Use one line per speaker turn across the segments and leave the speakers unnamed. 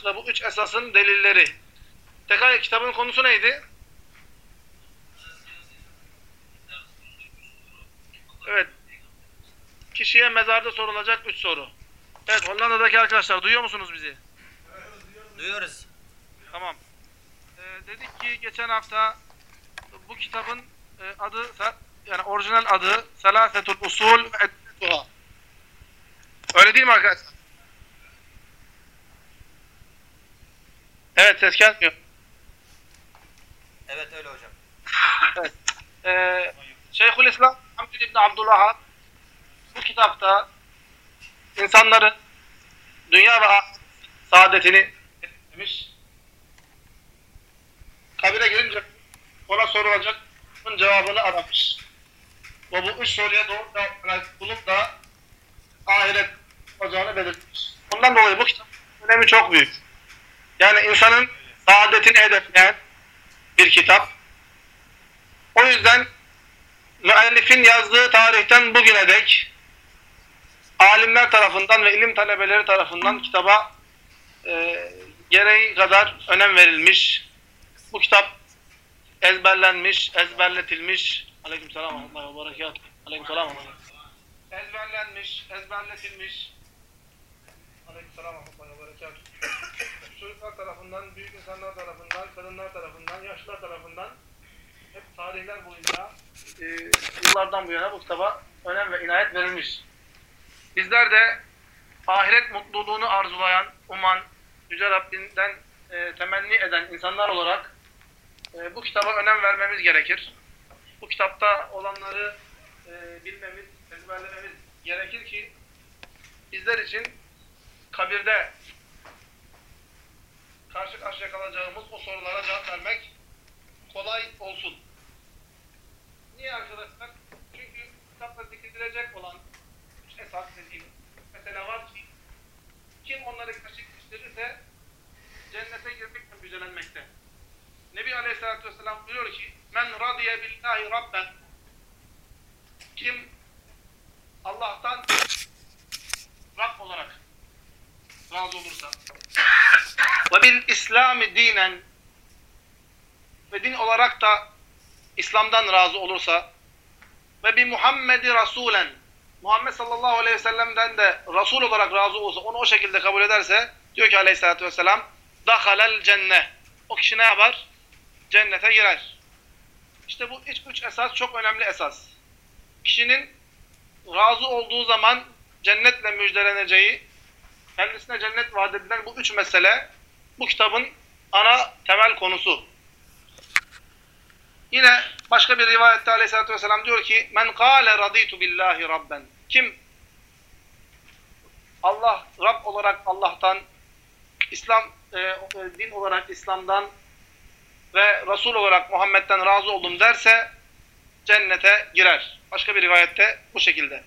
esas ve bu üç esasın delilleri. Tekrar kitabın konusu neydi? Evet. Kişiye mezarda sorulacak üç soru. Evet Hollanda'daki arkadaşlar duyuyor musunuz bizi?
Duyuyoruz.
Tamam. Ee, dedik ki geçen hafta bu kitabın e, adı yani orijinal adı Selasetul Usul ve. Öyle değil mi arkadaşlar? Evet ses gelmiyor.
Evet öyle hocam.
Evet. Ee, Şeyhülislam Hamd İbni Abdülvahhab bu kitapta insanların dünya ve saadetini demiş. Kabire girince ona sorulacak bunun cevabını aramış. Ve bu üç soruya doğru cevap bulup da ahiret olacağını belirtmiş. Bundan dolayı bu kitap önemi çok büyük. Yani insanın saadetini hedefleyen bir kitap. O yüzden müellifin yazdığı tarihten bugüne dek alimler tarafından ve ilim talebeleri tarafından kitaba e, gereği kadar önem verilmiş. Bu kitap ezberlenmiş, ezberletilmiş. Aleykümselam ve berekat. Aleykümselam ve Ezberlenmiş, ezberletilmiş. Aleykümselam berekat. Çocuklar tarafından, büyük insanlar tarafından, kadınlar tarafından, yaşlılar tarafından hep tarihler boyunca e, yıllardan bu yana bu kitaba önem ve inayet verilmiş. Bizler de ahiret mutluluğunu arzulayan, uman, Yüce Rabbinden e, temenni eden insanlar olarak e, bu kitaba önem vermemiz gerekir. Bu kitapta olanları e, bilmemiz, ezberlememiz gerekir ki bizler için kabirde karşı karşıya kalacağımız o sorulara cevap vermek kolay olsun. Niye arkadaşlar? Çünkü kitapta zikredilecek olan üç esas dediğim mesele var ki kim onları gerçekleştirirse cennete girmekle müjdelenmekte. Nebi Aleyhisselatü Vesselam buyuruyor ki Men radiye billahi rabben kim Allah'tan Rab olarak razı olursa ve bil İslami dinen ve din olarak da İslam'dan razı olursa ve bir Muhammed'i Rasulen Muhammed sallallahu aleyhi ve sellem'den de Resul olarak razı olursa onu o şekilde kabul ederse diyor ki aleyhissalatü vesselam dahalel cenne o kişi ne yapar? Cennete girer. İşte bu üç, üç esas çok önemli esas. Kişinin razı olduğu zaman cennetle müjdeleneceği kendisine cennet vaat edilen bu üç mesele bu kitabın ana temel konusu. Yine başka bir rivayette aleyhissalatü vesselam diyor ki men kâle raditu billahi rabben kim Allah Rab olarak Allah'tan İslam e, din olarak İslam'dan ve Resul olarak Muhammed'den razı oldum derse cennete girer. Başka bir rivayette bu şekilde.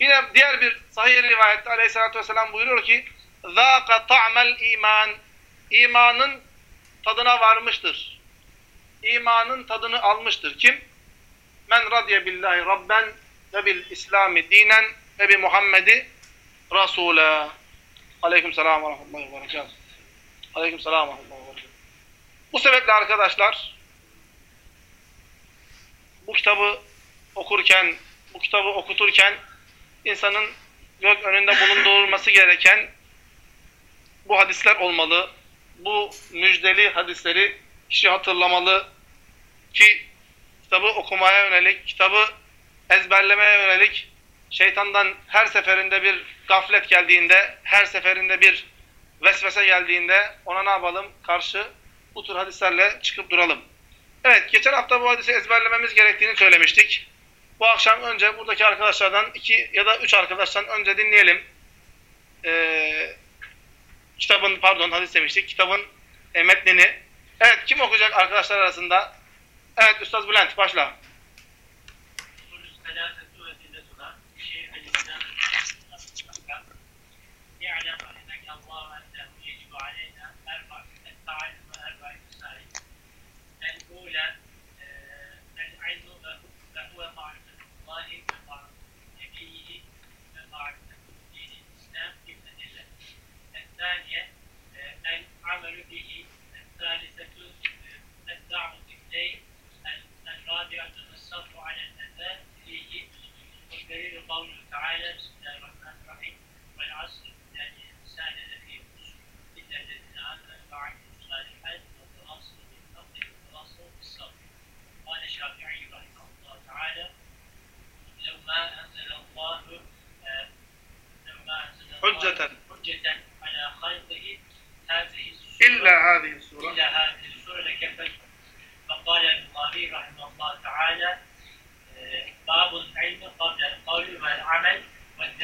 Yine diğer bir sahih rivayette aleyhissalatü vesselam buyuruyor ki ذَاقَ طَعْمَ iman imanın tadına varmıştır. İmanın tadını almıştır. Kim? Men radiye billahi rabben ve bil islami dinen ve bi Muhammedi rasula. Aleyküm selam ve rahmetullahi ve berekatuhu. Aleyküm selam ve rahmetullahi ve berekatuhu. Bu sebeple arkadaşlar bu kitabı okurken, bu kitabı okuturken insanın gök önünde bulundurulması gereken bu hadisler olmalı. Bu müjdeli hadisleri kişi hatırlamalı ki kitabı okumaya yönelik, kitabı ezberlemeye yönelik şeytandan her seferinde bir gaflet geldiğinde, her seferinde bir vesvese geldiğinde ona ne yapalım? Karşı bu tür hadislerle çıkıp duralım. Evet, geçen hafta bu hadisi ezberlememiz gerektiğini söylemiştik. Bu akşam önce buradaki arkadaşlardan iki ya da üç arkadaştan önce dinleyelim. Ee, kitabın, pardon hadis demiştik, kitabın e, metnini. Evet, kim okuyacak arkadaşlar arasında? Evet, Üstad Bülent, başla.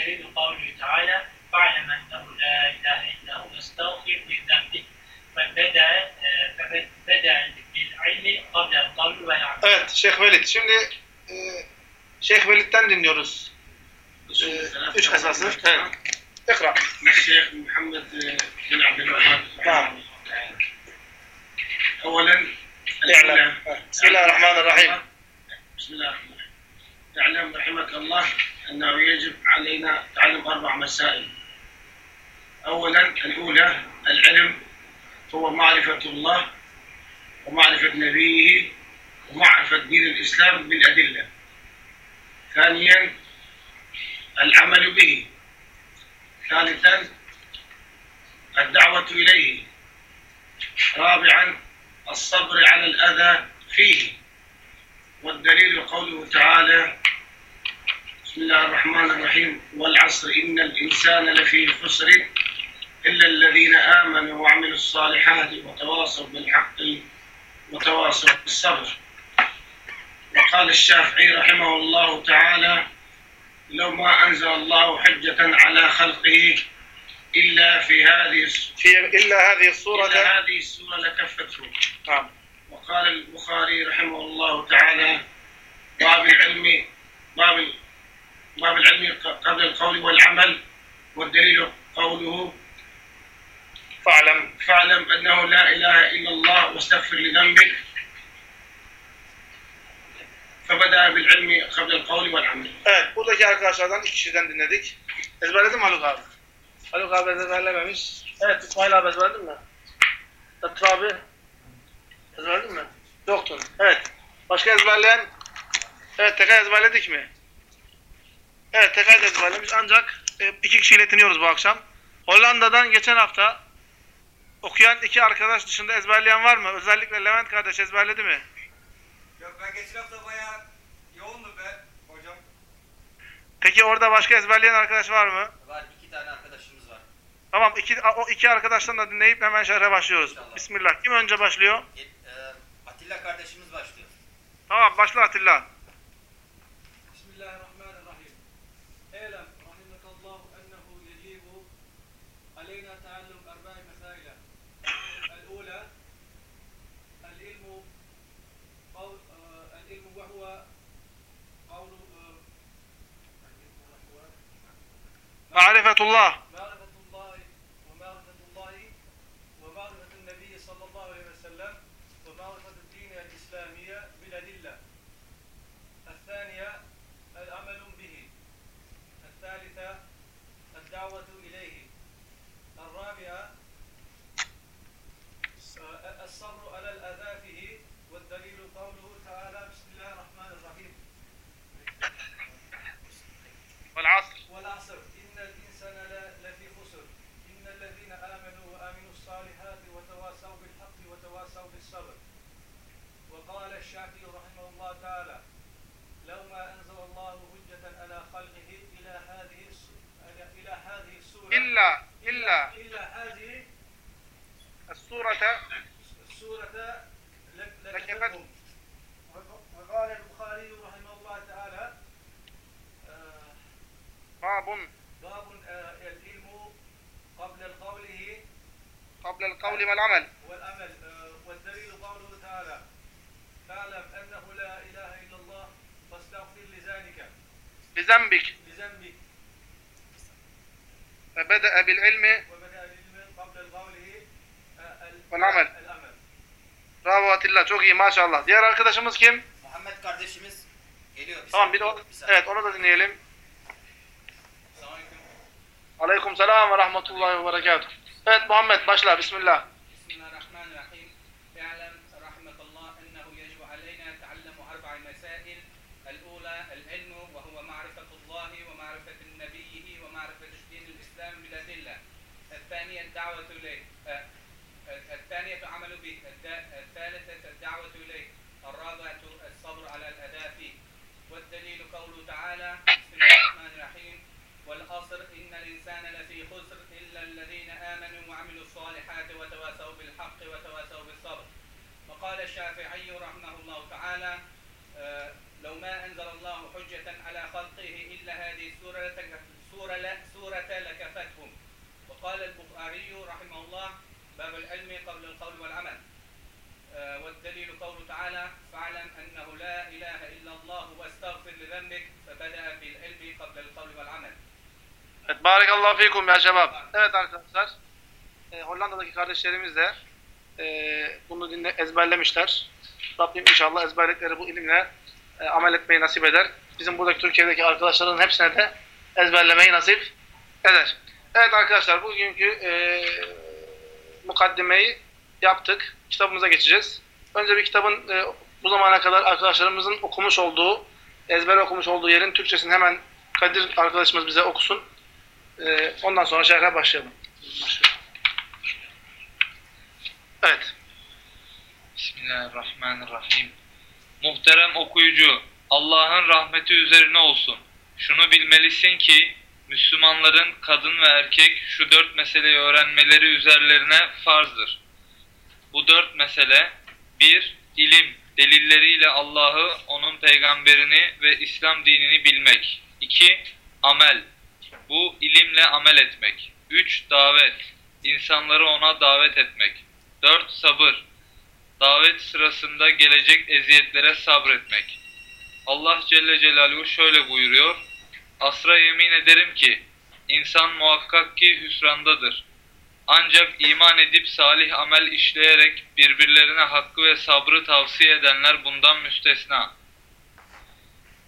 والدليل قوله تعالى فاعلم أنه لا إله إلا هو واستغفر لذنبك. فبدأ آه، فبدأ بالعلم قبل القول والعمل
Evet Şeyh Velid. Şimdi e, Şeyh Velid'den dinliyoruz. E, üç esası. Evet. İkra.
الشيخ محمد بن عبد الوهاب
نعم.
اولا
اعلم بسم الله الرحمن الرحيم
بسم الله الرحمن الرحيم اعلم رحمك الله أنه يجب علينا تعلم أربع مسائل. اولا الأولى العلم هو معرفة الله ومعرفة نبيه ومعرفة دين الإسلام بالأدلة. ثانيا العمل به. ثالثا الدعوة إليه. رابعا الصبر على الأذى فيه. والدليل قوله تعالى بسم الله الرحمن الرحيم. والعصر إن الإنسان لفي خسر إلا الذين آمنوا وعملوا الصالحات وتواصوا بالحق وتواصوا بالصبر. وقال الشافعي رحمه الله تعالى لو ما أنزل الله حجة على خلقه إلا في هذه
في إلا هذه الصورة.
إلا هذه السورة لكفته.
نعم.
وقال البخاري رحمه الله تعالى باب العلم باب باب العلم قبل القول والعمل والدليل قوله
فاعلم
فاعلم أنه لا إله إلا الله واستغفر لذنبك فبدأ بالعلم قبل القول والعمل
Evet, buradaki arkadaşlardan iki kişiden dinledik. Ezberledin mi Haluk abi? Haluk abi ezberlememiş. Evet, İsmail abi ezberledin mi? Latif abi ezberledin mi? Yoktur. Evet. Başka ezberleyen? Evet, tekrar ezberledik mi? Evet, tekrar ezberlemiş ancak e, iki kişiyle yetiniyoruz bu akşam. Hollanda'dan geçen hafta okuyan iki arkadaş dışında ezberleyen var mı? Özellikle Levent kardeş ezberledi mi?
Yok ben geçen hafta bayağı yoğundum be hocam.
Peki orada başka ezberleyen arkadaş var mı?
Var iki tane arkadaşımız var.
Tamam iki, o iki arkadaştan da dinleyip hemen şerhe başlıyoruz.
İnşallah.
Bismillah. Kim önce başlıyor?
E, Atilla kardeşimiz başlıyor.
Tamam başla Atilla.
معرفة الله. قبل
القول والعمل.
والأمل آه، والدليل قوله تعالى فاعلم أنه لا إله إلا الله واستغفر لذلك
بذنبك
لذنبك
فبدأ بالعلم
وبدأ العلم قبل قوله آه، ال-
والعمل.
الأمل
Bravo Atilla çok iyi maşallah. Diğer arkadaşımız kim?
Muhammed kardeşimiz geliyor. Bir
Tamam bir de
saniye,
o,
bir saniye.
evet onu da dinleyelim.
Selamünaleyküm.
Aleyküm selam ve rahmetullahi ve berekatuhu. Evet Muhammed başla bismillah.
وقال الشافعي رحمه الله تعالى آه، لو ما أنزل الله حجة على خلقه إلا هذه السورة سورة سورة لكفتهم. وقال البخاري رحمه الله باب العلم قبل القول والعمل. آه، والدليل قوله تعالى فاعلم أنه لا إله إلا الله واستغفر لذنبك فبدأ بالعلم قبل القول والعمل.
Evet, barakallahu fikum ya şebab. Evet arkadaşlar, e, Hollanda'daki kardeşlerimiz de e, bunu dinle, ezberlemişler. Rabbim inşallah ezberledikleri bu ilimle e, amel etmeyi nasip eder. Bizim buradaki Türkiye'deki arkadaşların hepsine de ezberlemeyi nasip eder. Evet arkadaşlar, bugünkü e, mukaddimeyi yaptık. Kitabımıza geçeceğiz. Önce bir kitabın e, bu zamana kadar arkadaşlarımızın okumuş olduğu, ezber okumuş olduğu yerin Türkçesini hemen Kadir arkadaşımız bize okusun. Ee, ondan sonra şerhe başlayalım. Başlayalım. Evet.
Bismillahirrahmanirrahim. Muhterem okuyucu, Allah'ın rahmeti üzerine olsun. Şunu bilmelisin ki, Müslümanların kadın ve erkek şu dört meseleyi öğrenmeleri üzerlerine farzdır. Bu dört mesele, bir, ilim, delilleriyle Allah'ı, onun peygamberini ve İslam dinini bilmek. İki, amel, bu ilimle amel etmek. Üç, davet, insanları ona davet etmek. Dört, sabır, davet sırasında gelecek eziyetlere sabretmek. Allah Celle Celaluhu şöyle buyuruyor. Asra yemin ederim ki insan muhakkak ki hüsrandadır. Ancak iman edip salih amel işleyerek birbirlerine hakkı ve sabrı tavsiye edenler bundan müstesna.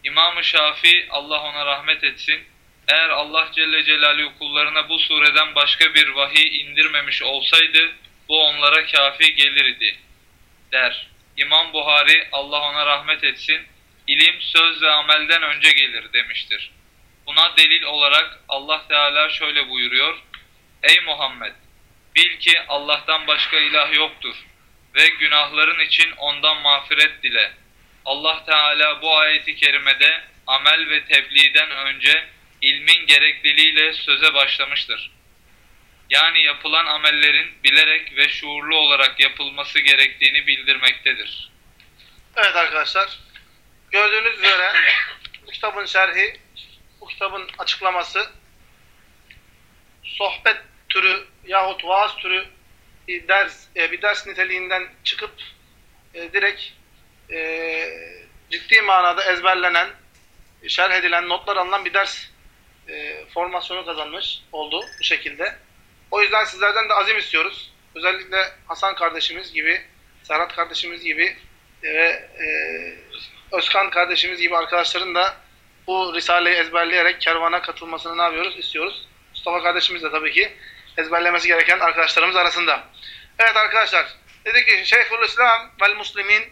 İmam-ı Şafii Allah ona rahmet etsin. Eğer Allah Celle Celaluhu kullarına bu sureden başka bir vahiy indirmemiş olsaydı bu onlara kafi gelirdi der. İmam Buhari Allah ona rahmet etsin, ilim söz ve amelden önce gelir demiştir. Buna delil olarak Allah Teala şöyle buyuruyor. Ey Muhammed! Bil ki Allah'tan başka ilah yoktur ve günahların için ondan mağfiret dile. Allah Teala bu ayeti kerimede amel ve tebliğden önce ilmin gerekliliğiyle söze başlamıştır yani yapılan amellerin bilerek ve şuurlu olarak yapılması gerektiğini bildirmektedir.
Evet arkadaşlar. Gördüğünüz üzere bu kitabın şerhi, bu kitabın açıklaması sohbet türü yahut vaaz türü bir ders, e, bir ders niteliğinden çıkıp e, direkt e, ciddi manada ezberlenen, şerh edilen, notlar alınan bir ders e, formasyonu kazanmış oldu bu şekilde. O yüzden sizlerden de azim istiyoruz. Özellikle Hasan kardeşimiz gibi, Serhat kardeşimiz gibi ve e, Özkan kardeşimiz gibi arkadaşların da bu Risale'yi ezberleyerek kervana katılmasını ne yapıyoruz? İstiyoruz. Mustafa kardeşimiz de tabii ki ezberlemesi gereken arkadaşlarımız arasında. Evet arkadaşlar, dedi ki Şeyhülislam vel Muslimin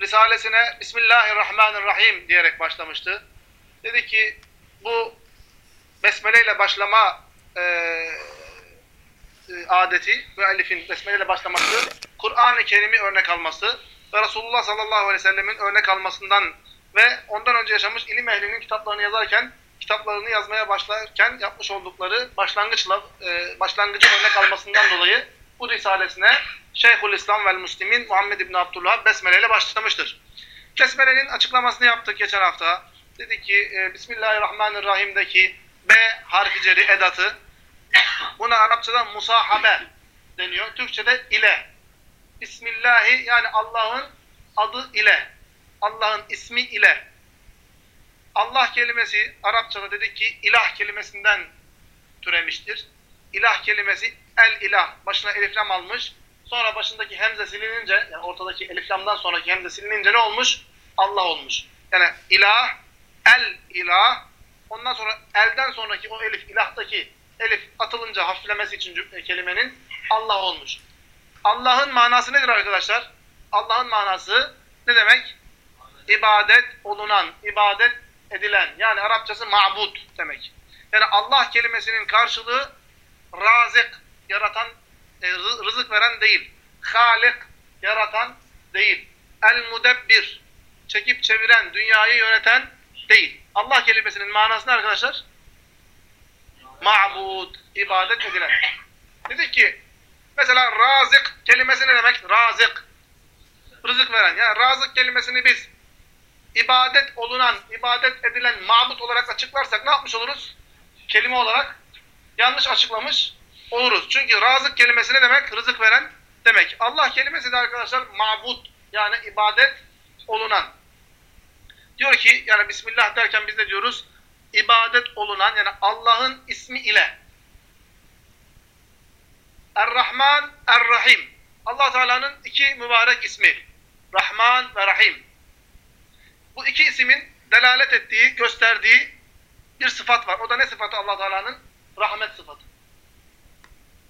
Risalesine Bismillahirrahmanirrahim diyerek başlamıştı. Dedi ki bu Besmele ile başlama e, e, adeti, müellifin besmele ile başlaması, Kur'an-ı Kerim'i örnek alması ve Resulullah sallallahu aleyhi ve sellemin örnek almasından ve ondan önce yaşamış ilim ehlinin kitaplarını yazarken, kitaplarını yazmaya başlarken yapmış oldukları başlangıçla e, başlangıcı örnek almasından dolayı bu risalesine Şeyhülislam vel Müslimin Muhammed İbni Abdullah Besmele ile başlamıştır. Besmele'nin açıklamasını yaptık geçen hafta. Dedi ki e, Bismillahirrahmanirrahim'deki B harfi ceri edatı Buna Arapçada musahabe deniyor. Türkçede ile. Bismillahi yani Allah'ın adı ile. Allah'ın ismi ile. Allah kelimesi Arapçada dedik ki ilah kelimesinden türemiştir. İlah kelimesi el ilah. Başına eliflam almış. Sonra başındaki hemze silinince yani ortadaki eliflamdan sonraki hemze silinince ne olmuş? Allah olmuş. Yani ilah, el ilah. Ondan sonra elden sonraki o elif ilahtaki elif atılınca hafiflemesi için kelimenin Allah olmuş. Allah'ın manası nedir arkadaşlar? Allah'ın manası ne demek? İbadet olunan, ibadet edilen. Yani Arapçası ma'bud demek. Yani Allah kelimesinin karşılığı razık, yaratan, e, rızık veren değil. Halik, yaratan değil. El-mudebbir, çekip çeviren, dünyayı yöneten değil. Allah kelimesinin manası ne arkadaşlar? Ma'bud, ibadet edilen. Dedik ki Mesela razık kelimesi ne demek? Razık. Rızık veren. Yani razık kelimesini biz ibadet olunan, ibadet edilen mabut olarak açıklarsak ne yapmış oluruz? Kelime olarak yanlış açıklamış oluruz. Çünkü razık kelimesi ne demek? Rızık veren demek. Allah kelimesi de arkadaşlar mabut yani ibadet olunan. Diyor ki yani Bismillah derken biz de diyoruz ibadet olunan yani Allah'ın ismi ile Er-Rahman, Er-Rahim. Allah Teala'nın iki mübarek ismi. Rahman ve Rahim. Bu iki isimin delalet ettiği, gösterdiği bir sıfat var. O da ne sıfatı Allah Teala'nın? Rahmet sıfatı.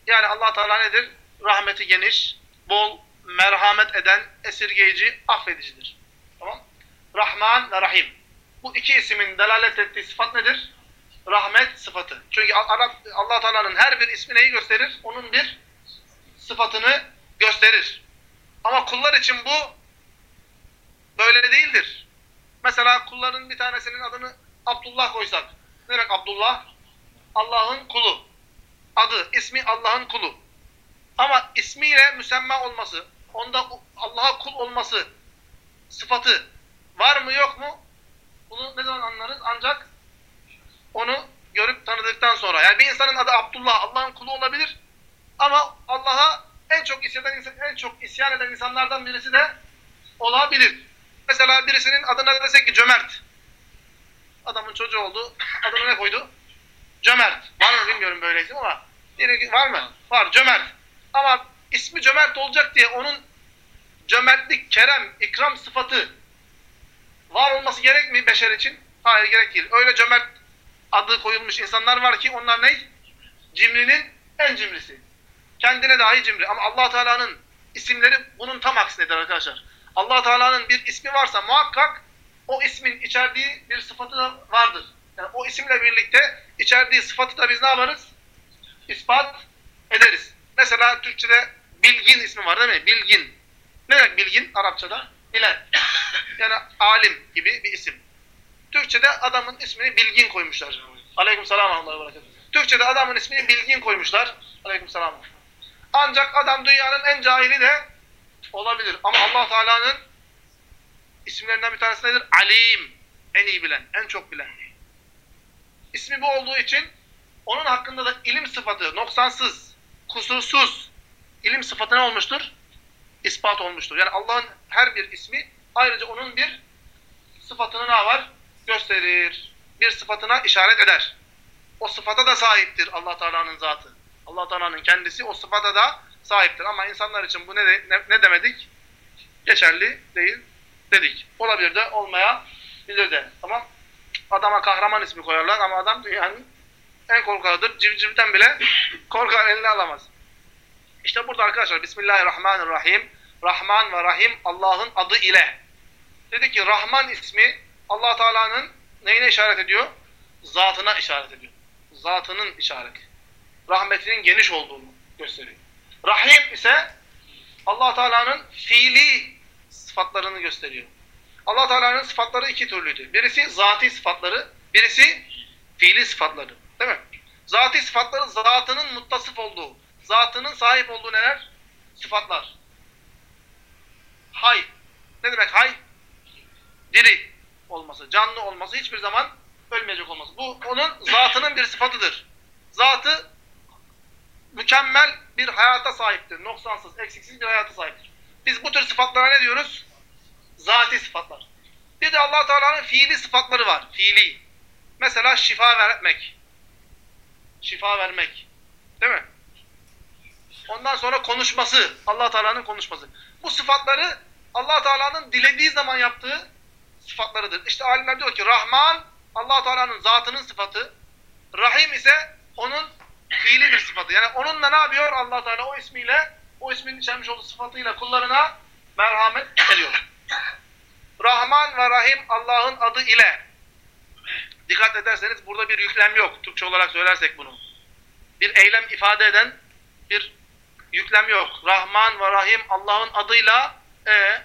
Yani Allah Teala nedir? Rahmeti geniş, bol, merhamet eden, esirgeyici, affedicidir. Tamam? Rahman ve Rahim. Bu iki isimin delalet ettiği sıfat nedir? Rahmet sıfatı. Çünkü Allah Teala'nın her bir ismi neyi gösterir? Onun bir sıfatını gösterir. Ama kullar için bu böyle değildir. Mesela kulların bir tanesinin adını Abdullah koysak. Ne demek Abdullah? Allah'ın kulu. Adı, ismi Allah'ın kulu. Ama ismiyle müsemma olması, onda Allah'a kul olması sıfatı var mı yok mu? Bunu ne zaman anlarız? Ancak onu görüp tanıdıktan sonra. Yani bir insanın adı Abdullah, Allah'ın kulu olabilir. Ama Allah'a en çok isyan eden, en çok isyan eden insanlardan birisi de olabilir. Mesela birisinin adına desek ki cömert. Adamın çocuğu oldu. Adını ne koydu? Cömert. Var mı bilmiyorum böyle isim ama. Var mı? Var. Cömert. Ama ismi cömert olacak diye onun cömertlik, kerem, ikram sıfatı var olması gerek mi beşer için? Hayır gerek değil. Öyle cömert adı koyulmuş insanlar var ki onlar ne? Cimrinin en cimrisi. Kendine dahi cimri. Ama allah Teala'nın isimleri bunun tam aksinedir arkadaşlar. allah Teala'nın bir ismi varsa muhakkak o ismin içerdiği bir sıfatı da vardır. Yani o isimle birlikte içerdiği sıfatı da biz ne yaparız? İspat ederiz. Mesela Türkçe'de bilgin ismi var değil mi? Bilgin. Ne demek bilgin Arapçada? Bilen. Yani alim gibi bir isim. Türkçe'de adamın ismini bilgin koymuşlar. Aleyküm selam Türkçe'de adamın ismini bilgin koymuşlar. Aleyküm selam. Ancak adam dünyanın en cahili de olabilir. Ama allah Teala'nın isimlerinden bir tanesi nedir? Alim. En iyi bilen, en çok bilen. İsmi bu olduğu için onun hakkında da ilim sıfatı, noksansız, kusursuz ilim sıfatı ne olmuştur? İspat olmuştur. Yani Allah'ın her bir ismi ayrıca onun bir sıfatını ne var? Gösterir. Bir sıfatına işaret eder. O sıfata da sahiptir allah Teala'nın zatı allah Teala'nın kendisi o sıfata da sahiptir. Ama insanlar için bu ne, ne, ne demedik? Geçerli değil dedik. Olabilir de olmayabilir de. Tamam. Adama kahraman ismi koyarlar ama adam dünyanın en korkağıdır. Civcivden bile korkar eline alamaz. İşte burada arkadaşlar Bismillahirrahmanirrahim. Rahman ve Rahim Allah'ın adı ile. Dedi ki Rahman ismi allah Teala'nın neyine işaret ediyor? Zatına işaret ediyor. Zatının işareti rahmetinin geniş olduğunu gösteriyor. Rahim ise allah Teala'nın fiili sıfatlarını gösteriyor. allah Teala'nın sıfatları iki türlüydü. Birisi zati sıfatları, birisi fiili sıfatları. Değil mi? Zati sıfatları zatının muttasıf olduğu, zatının sahip olduğu neler? Sıfatlar. Hay. Ne demek hay? Diri olması, canlı olması, hiçbir zaman ölmeyecek olması. Bu onun zatının bir sıfatıdır. Zatı mükemmel bir hayata sahiptir. Noksansız, eksiksiz bir hayata sahiptir. Biz bu tür sıfatlara ne diyoruz? Zati sıfatlar. Bir de allah Teala'nın fiili sıfatları var. Fiili. Mesela şifa vermek. Şifa vermek. Değil mi? Ondan sonra konuşması. allah Teala'nın konuşması. Bu sıfatları allah Teala'nın dilediği zaman yaptığı sıfatlarıdır. İşte alimler diyor ki Rahman allah Teala'nın zatının sıfatı. Rahim ise onun fiili bir sıfatı. Yani onunla ne yapıyor allah Teala o ismiyle, o ismin içermiş olduğu sıfatıyla kullarına merhamet ediyor. Rahman ve Rahim Allah'ın adı ile. Dikkat ederseniz burada bir yüklem yok. Türkçe olarak söylersek bunu. Bir eylem ifade eden bir yüklem yok. Rahman ve Rahim Allah'ın adıyla e,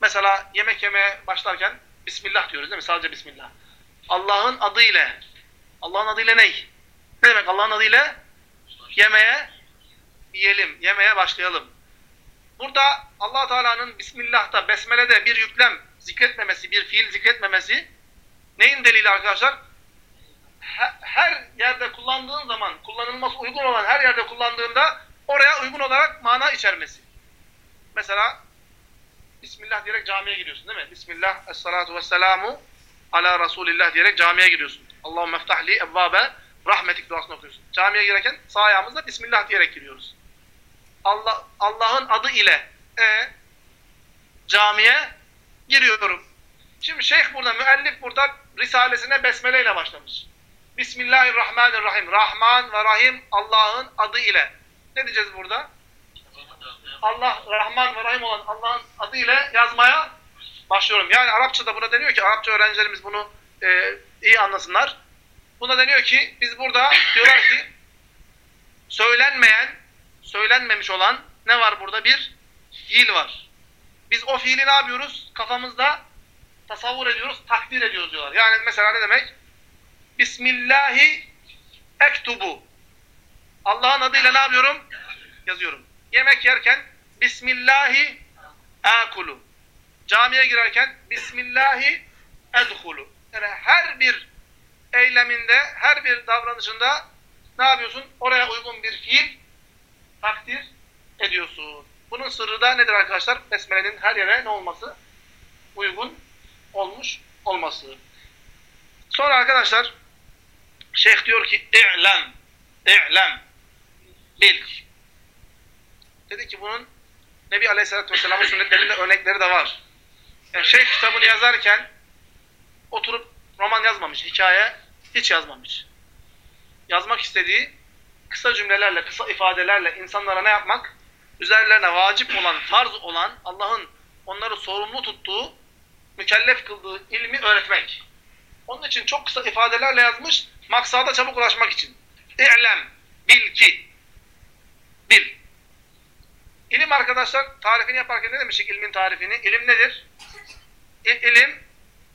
mesela yemek yemeye başlarken Bismillah diyoruz değil mi? Sadece Bismillah. Allah'ın adıyla Allah'ın adıyla ne? Ne demek Allah'ın adıyla? Yemeye yiyelim, yemeye başlayalım. Burada allah Teala'nın Bismillah'ta, Besmele'de bir yüklem zikretmemesi, bir fiil zikretmemesi neyin delili arkadaşlar? He- Her yerde kullandığın zaman, kullanılması uygun olan her yerde kullandığında oraya uygun olarak mana içermesi. Mesela Bismillah diyerek camiye gidiyorsun değil mi? Bismillah, esselatu vesselamu ala Resulillah diyerek camiye giriyorsun. Allahümme ftahli evvabe rahmetik duasını okuyorsun. Camiye girerken sağ ayağımızla Bismillah diyerek giriyoruz. Allah Allah'ın adı ile e, camiye giriyorum. Şimdi şeyh burada, müellif burada risalesine besmele ile başlamış. Bismillahirrahmanirrahim. Rahman ve Rahim Allah'ın adı ile. Ne diyeceğiz burada? Allah Rahman ve Rahim olan Allah'ın adı ile yazmaya başlıyorum. Yani Arapçada buna deniyor ki, Arapça öğrencilerimiz bunu e, iyi anlasınlar. Buna deniyor ki, biz burada diyorlar ki, söylenmeyen, söylenmemiş olan ne var burada? Bir fiil var. Biz o fiili ne yapıyoruz? Kafamızda tasavvur ediyoruz, takdir ediyoruz diyorlar. Yani mesela ne demek? Bismillahi ektubu. Allah'ın adıyla ne yapıyorum? Yazıyorum. Yemek yerken Bismillahi akulu. Camiye girerken Bismillahi edhulu. Yani her bir eyleminde, her bir davranışında ne yapıyorsun? Oraya uygun bir fiil takdir ediyorsun. Bunun sırrı da nedir arkadaşlar? Besmele'nin her yere ne olması? Uygun olmuş olması. Sonra arkadaşlar şeyh diyor ki i'lem, i'lem, bil. Dedi ki bunun Nebi Aleyhisselatü Vesselam'ın sünnetlerinde örnekleri de var. Yani şeyh kitabını yazarken oturup roman yazmamış, hikaye hiç yazmamış. Yazmak istediği kısa cümlelerle, kısa ifadelerle insanlara ne yapmak? Üzerlerine vacip olan, farz olan, Allah'ın onları sorumlu tuttuğu, mükellef kıldığı ilmi öğretmek. Onun için çok kısa ifadelerle yazmış, maksada çabuk ulaşmak için. İ'lem, bil ki, bil. İlim arkadaşlar, tarifini yaparken ne demiştik ilmin tarifini? İlim nedir? İ ilim,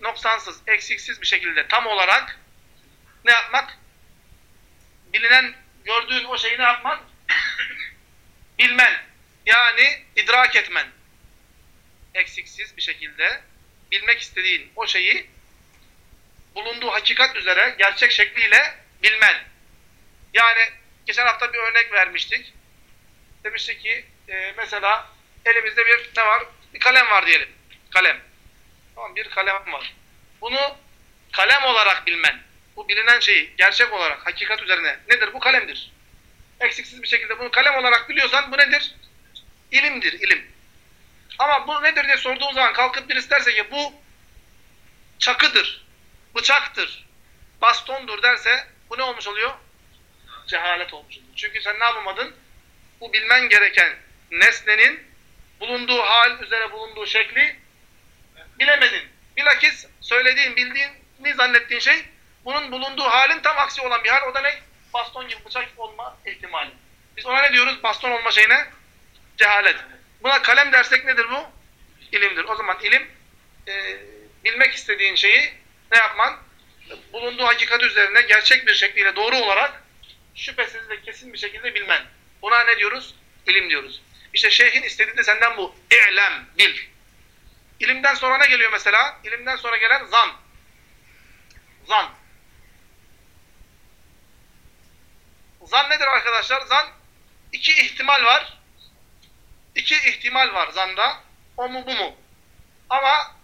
noksansız, eksiksiz bir şekilde tam olarak ne yapmak? Bilinen, gördüğün o şeyi ne yapmak? Bilmen. Yani idrak etmen. Eksiksiz bir şekilde bilmek istediğin o şeyi bulunduğu hakikat üzere gerçek şekliyle bilmen. Yani geçen hafta bir örnek vermiştik. Demiştik ki e, mesela elimizde bir ne var? Bir kalem var diyelim. Kalem. Tamam bir kalem var. Bunu kalem olarak bilmen. Bu bilinen şeyi gerçek olarak hakikat üzerine nedir? Bu kalemdir. Eksiksiz bir şekilde bunu kalem olarak biliyorsan bu nedir? İlimdir, ilim. Ama bu nedir diye sorduğun zaman kalkıp birisi derse ki bu çakıdır, bıçaktır, bastondur derse bu ne olmuş oluyor? Cehalet olmuş oluyor. Çünkü sen ne yapamadın? Bu bilmen gereken nesnenin bulunduğu hal üzere bulunduğu şekli bilemedin. Bilakis söylediğin, bildiğini zannettiğin şey bunun bulunduğu halin tam aksi olan bir hal. O da ne? Baston gibi, bıçak olma ihtimali. Biz ona ne diyoruz? Baston olma şeyine? Cehalet. Buna kalem dersek nedir bu? İlimdir. O zaman ilim e, bilmek istediğin şeyi ne yapman? Bulunduğu hakikat üzerine gerçek bir şekliyle doğru olarak şüphesiz ve kesin bir şekilde bilmen. Buna ne diyoruz? İlim diyoruz. İşte şeyhin istediği de senden bu. İ'lem, bil. İlimden sonra ne geliyor mesela? İlimden sonra gelen zan. Zan. Zan nedir arkadaşlar? Zan iki ihtimal var. İki ihtimal var zanda. O mu bu mu? Ama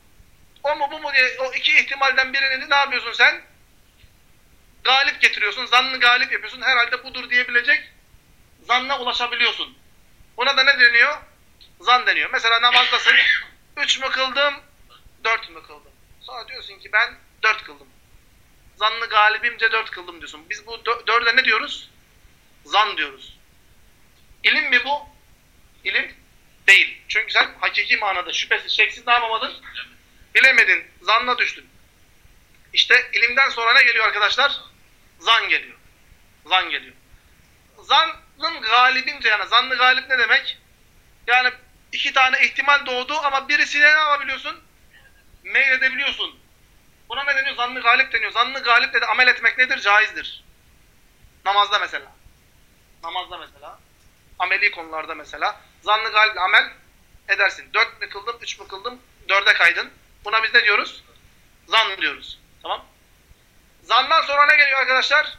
o mu bu mu diye o iki ihtimalden birini ne yapıyorsun sen? Galip getiriyorsun. Zannı galip yapıyorsun. Herhalde budur diyebilecek zanna ulaşabiliyorsun. Buna da ne deniyor? Zan deniyor. Mesela namazdasın. Üç mü kıldım? Dört mü kıldım? Sonra diyorsun ki ben dört kıldım. Zannı galibimce dört kıldım diyorsun. Biz bu dörde ne diyoruz? Zan diyoruz. İlim mi bu? İlim değil. Çünkü sen hakiki manada şüphesiz, şeksiz ne yapamadın? Bilemedin. Zanna düştün. İşte ilimden sonra ne geliyor arkadaşlar? Zan geliyor. Zan geliyor. Zannın galibince yani zannı galip ne demek? Yani iki tane ihtimal doğdu ama birisine ne yapabiliyorsun? Meyledebiliyorsun. Buna ne deniyor? Zannı galip deniyor. Zannı galip dedi amel etmek nedir? Caizdir. Namazda mesela. Namazda mesela. Ameli konularda mesela. Zannı galip amel edersin. Dört mü kıldım, üç mü kıldım, dörde kaydın. Buna biz ne diyoruz? Zan diyoruz. Tamam. Zandan sonra ne geliyor arkadaşlar?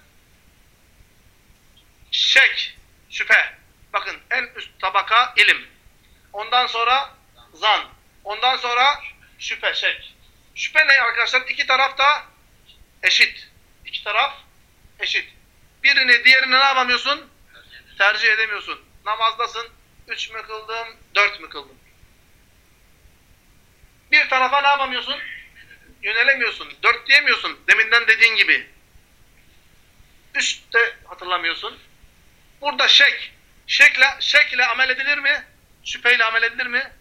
Şek, şüphe. Bakın en üst tabaka ilim. Ondan sonra zan. Ondan sonra şüphe, şek. Şüphe ne arkadaşlar? İki taraf da eşit. İki taraf eşit. Birini diğerini ne yapamıyorsun? Tercih edemiyorsun. Namazdasın. Üç mü kıldım, dört mü kıldım? Bir tarafa ne yapamıyorsun? Yönelemiyorsun. Dört diyemiyorsun. Deminden dediğin gibi. De hatırlamıyorsun. Burada şek. Şekle, şekle amel edilir mi? Şüpheyle amel edilir mi?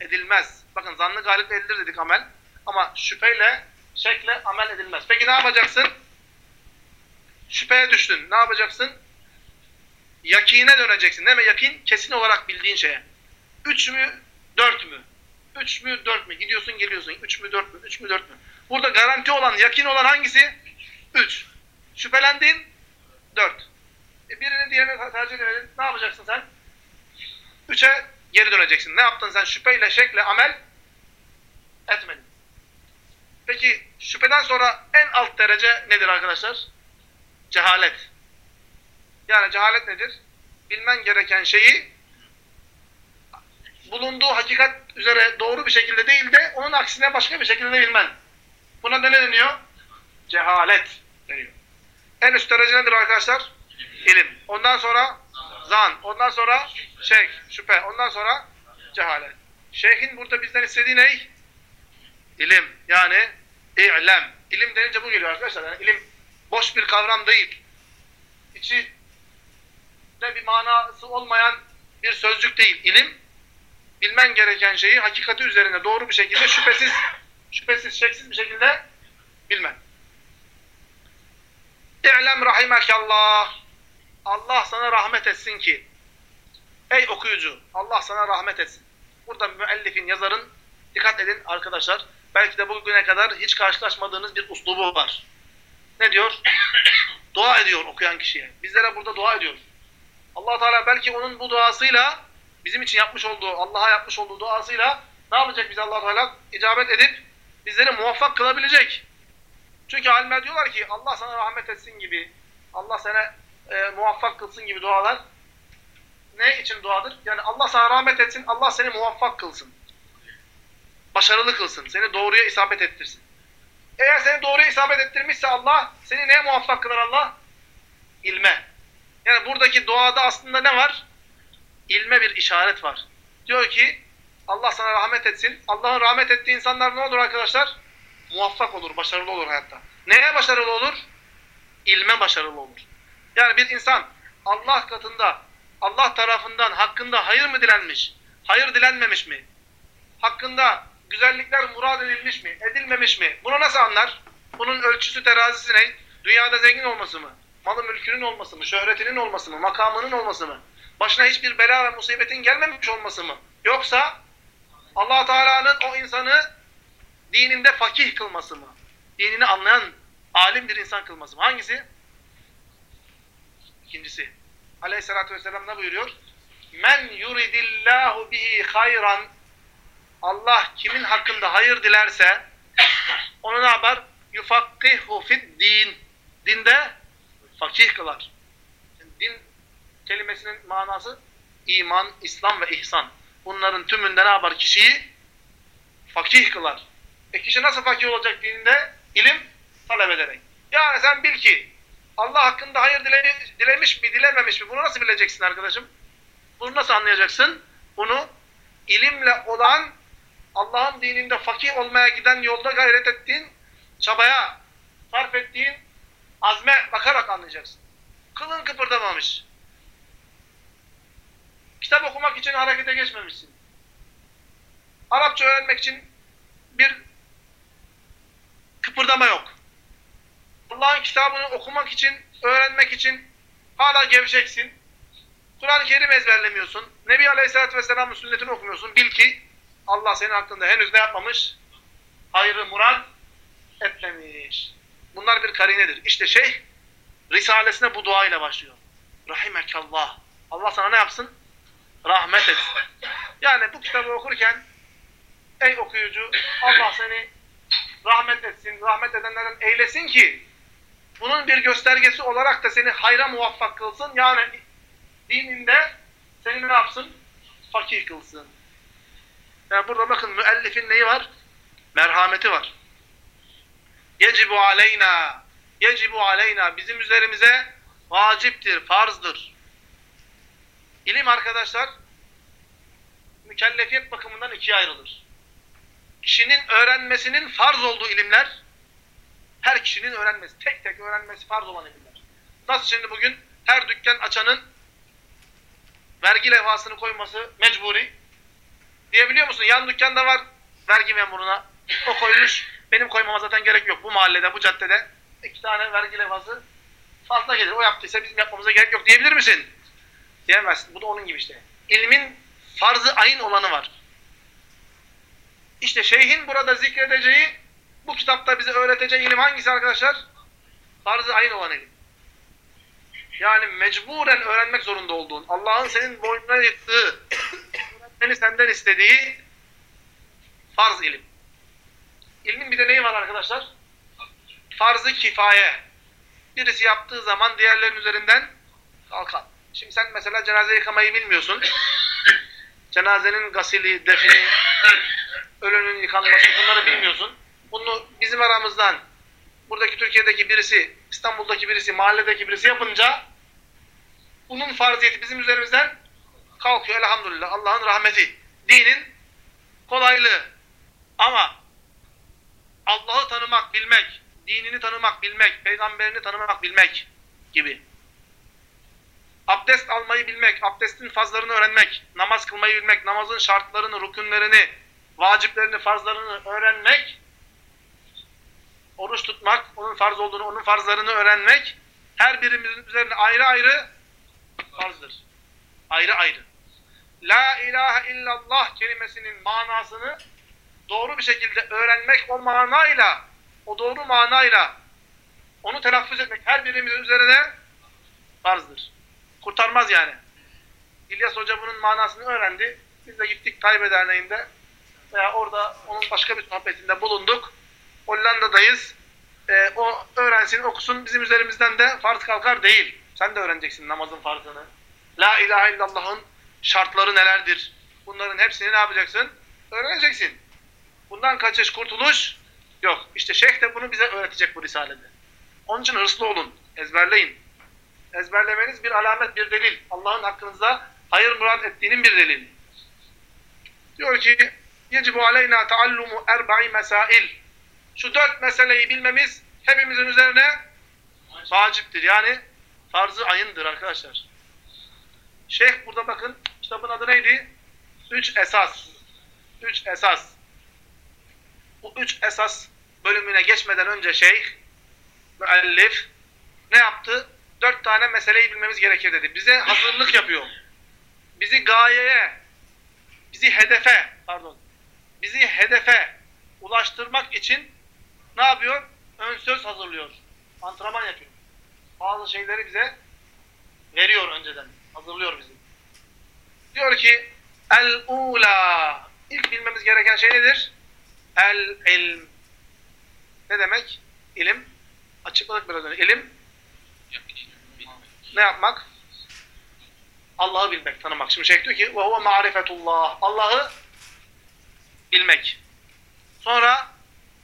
Edilmez. Bakın zannı galip edilir dedik amel. Ama şüpheyle, şekle amel edilmez. Peki ne yapacaksın? Şüpheye düştün. Ne yapacaksın? Yakine döneceksin. Değil mi? Yakin kesin olarak bildiğin şeye. Üç mü, dört mü? Üç mü, dört mü? Gidiyorsun geliyorsun. Üç mü, dört mü? Üç mü, dört mü? Burada garanti olan, yakin olan hangisi? Üç. Şüphelendiğin dört. E birini diğerine tercih edemedin. Ne yapacaksın sen? Üçe geri döneceksin. Ne yaptın sen? Şüpheyle, şekle, amel etmedin. Peki şüpheden sonra en alt derece nedir arkadaşlar? Cehalet. Yani cehalet nedir? Bilmen gereken şeyi bulunduğu hakikat üzere doğru bir şekilde değil de onun aksine başka bir şekilde bilmen. Buna ne deniyor? Cehalet deniyor. En üst derece nedir arkadaşlar? İlim. Ondan sonra zan. Ondan sonra şeyh, şüphe. Ondan sonra cehalet. Şeyhin burada bizden istediği ne? İlim. Yani İ'lem. İlim denince bu geliyor arkadaşlar. Yani ilim boş bir kavram değil. İçi de bir manası olmayan bir sözcük değil. İlim, bilmen gereken şeyi hakikati üzerine doğru bir şekilde şüphesiz, şüphesiz, şeksiz bir şekilde bilmen. İ'lem rahimekallah. Allah sana rahmet etsin ki. Ey okuyucu, Allah sana rahmet etsin. Burada müellifin, yazarın, dikkat edin arkadaşlar, belki de bugüne kadar hiç karşılaşmadığınız bir uslubu var. Ne diyor? dua ediyor okuyan kişiye. Bizlere burada dua ediyor. allah Teala belki onun bu duasıyla, bizim için yapmış olduğu, Allah'a yapmış olduğu duasıyla ne yapacak bize allah Teala? icabet edip bizleri muvaffak kılabilecek. Çünkü alimler diyorlar ki Allah sana rahmet etsin gibi, Allah sana e, muvaffak kılsın gibi dualar ne için duadır? Yani Allah sana rahmet etsin, Allah seni muvaffak kılsın. Başarılı kılsın, seni doğruya isabet ettirsin. Eğer seni doğruya isabet ettirmişse Allah, seni neye muvaffak kılar Allah? İlme. Yani buradaki duada aslında ne var? İlme bir işaret var. Diyor ki, Allah sana rahmet etsin. Allah'ın rahmet ettiği insanlar ne olur arkadaşlar? Muvaffak olur, başarılı olur hayatta. Neye başarılı olur? İlme başarılı olur. Yani bir insan Allah katında, Allah tarafından hakkında hayır mı dilenmiş, hayır dilenmemiş mi? Hakkında güzellikler murad edilmiş mi, edilmemiş mi? Bunu nasıl anlar? Bunun ölçüsü terazisi ne? Dünyada zengin olması mı? Malı mülkünün olması mı? Şöhretinin olması mı? Makamının olması mı? Başına hiçbir bela ve musibetin gelmemiş olması mı? Yoksa allah Teala'nın o insanı dininde fakih kılması mı? Dinini anlayan alim bir insan kılması mı? Hangisi? İkincisi. Aleyhissalatü vesselam ne buyuruyor? Men yuridillahu bihi hayran Allah kimin hakkında hayır dilerse onu ne yapar? Yufakkihu fid din. Dinde fakih kılar. din kelimesinin manası iman, İslam ve ihsan. Bunların tümünde ne yapar? Kişiyi fakih kılar. E kişi nasıl fakih olacak dininde? İlim talep ederek. Yani sen bil ki Allah hakkında hayır dile, dilemiş mi, dilememiş mi? Bunu nasıl bileceksin arkadaşım? Bunu nasıl anlayacaksın? Bunu ilimle olan Allah'ın dininde fakih olmaya giden yolda gayret ettiğin, çabaya sarf ettiğin azme bakarak anlayacaksın. Kılın kıpırdamamış. Kitap okumak için harekete geçmemişsin. Arapça öğrenmek için bir kıpırdama yok. Allah'ın kitabını okumak için, öğrenmek için hala gevşeksin. Kur'an-ı Kerim ezberlemiyorsun. Nebi Aleyhisselatü Vesselam'ın sünnetini okumuyorsun. Bil ki Allah senin hakkında henüz ne yapmamış? Hayrı murad etmemiş. Bunlar bir karinedir. İşte şeyh Risalesine bu duayla başlıyor. rahimekallah. Allah sana ne yapsın? Rahmet etsin. Yani bu kitabı okurken ey okuyucu Allah seni rahmet etsin, rahmet edenlerden eylesin ki bunun bir göstergesi olarak da seni hayra muvaffak kılsın. Yani dininde seni ne yapsın? Fakir kılsın. Yani burada bakın müellifin neyi var? Merhameti var. Yecibu aleyna. Yecibu aleyna. Bizim üzerimize vaciptir, farzdır. İlim arkadaşlar mükellefiyet bakımından ikiye ayrılır. Kişinin öğrenmesinin farz olduğu ilimler, her kişinin öğrenmesi, tek tek öğrenmesi farz olan ilimler. Nasıl şimdi bugün her dükkan açanın vergi levhasını koyması mecburi. Diyebiliyor musun? Yan dükkanda var vergi memuruna. O koymuş. Benim koymama zaten gerek yok. Bu mahallede, bu caddede iki tane vergi levhası fazla gelir. O yaptıysa bizim yapmamıza gerek yok diyebilir misin? Diyemezsin. Bu da onun gibi işte. İlmin farz-ı ayın olanı var. İşte şeyhin burada zikredeceği, bu kitapta bize öğreteceği ilim hangisi arkadaşlar? Farz-ı ayın olan ilim. Yani mecburen öğrenmek zorunda olduğun, Allah'ın senin boynuna yıktığı, öğrenmeni senden istediği farz ilim. İlmin bir de neyi var arkadaşlar? Farz-ı kifaye. Birisi yaptığı zaman diğerlerin üzerinden kalkan. Şimdi sen mesela cenaze yıkamayı bilmiyorsun. Cenazenin gasili, defini, ölünün yıkanması bunları bilmiyorsun. Bunu bizim aramızdan buradaki Türkiye'deki birisi, İstanbul'daki birisi, mahalledeki birisi yapınca bunun farziyeti bizim üzerimizden kalkıyor elhamdülillah. Allah'ın rahmeti. Dinin kolaylığı. Ama Allah'ı tanımak, bilmek, dinini tanımak, bilmek, peygamberini tanımak, bilmek gibi. Abdest almayı bilmek, abdestin fazlarını öğrenmek, namaz kılmayı bilmek, namazın şartlarını, rükünlerini, vaciplerini, farzlarını öğrenmek, oruç tutmak, onun farz olduğunu, onun farzlarını öğrenmek, her birimizin üzerine ayrı ayrı farzdır. Ayrı ayrı. La ilahe illallah kelimesinin manasını doğru bir şekilde öğrenmek o manayla, o doğru manayla onu telaffuz etmek her birimizin üzerine farzdır. Kurtarmaz yani. İlyas Hoca bunun manasını öğrendi. Biz de gittik Taybe Derneği'nde veya orada onun başka bir sohbetinde bulunduk. Hollanda'dayız. Ee, o öğrensin, okusun. Bizim üzerimizden de farz kalkar değil. Sen de öğreneceksin namazın farzını. La ilahe illallah'ın şartları nelerdir? Bunların hepsini ne yapacaksın? Öğreneceksin. Bundan kaçış, kurtuluş yok. İşte şeyh de bunu bize öğretecek bu risalede. Onun için hırslı olun. Ezberleyin. Ezberlemeniz bir alamet, bir delil. Allah'ın hakkınızda hayır murad ettiğinin bir delili. Diyor ki yecibu aleyna taallumu erba'i mesail. Şu dört meseleyi bilmemiz hepimizin üzerine vaciptir. Yani farz-ı ayındır arkadaşlar. Şeyh burada bakın kitabın adı neydi? Üç esas. Üç esas. Bu üç esas bölümüne geçmeden önce şeyh, müellif ne yaptı? Dört tane meseleyi bilmemiz gerekir dedi. Bize hazırlık yapıyor. Bizi gayeye, bizi hedefe, pardon, bizi hedefe ulaştırmak için ne yapıyor? Ön söz hazırlıyor. Antrenman yapıyor. Bazı şeyleri bize veriyor önceden. Hazırlıyor bizi. Diyor ki el-ula ilk bilmemiz gereken şey nedir? El-ilm ne demek? İlim. Açıkladık biraz önce. İlim ne yapmak? Allah'ı bilmek, tanımak. Şimdi şey diyor ki وَهُوَ مَعْرِفَةُ Allah'ı bilmek. Sonra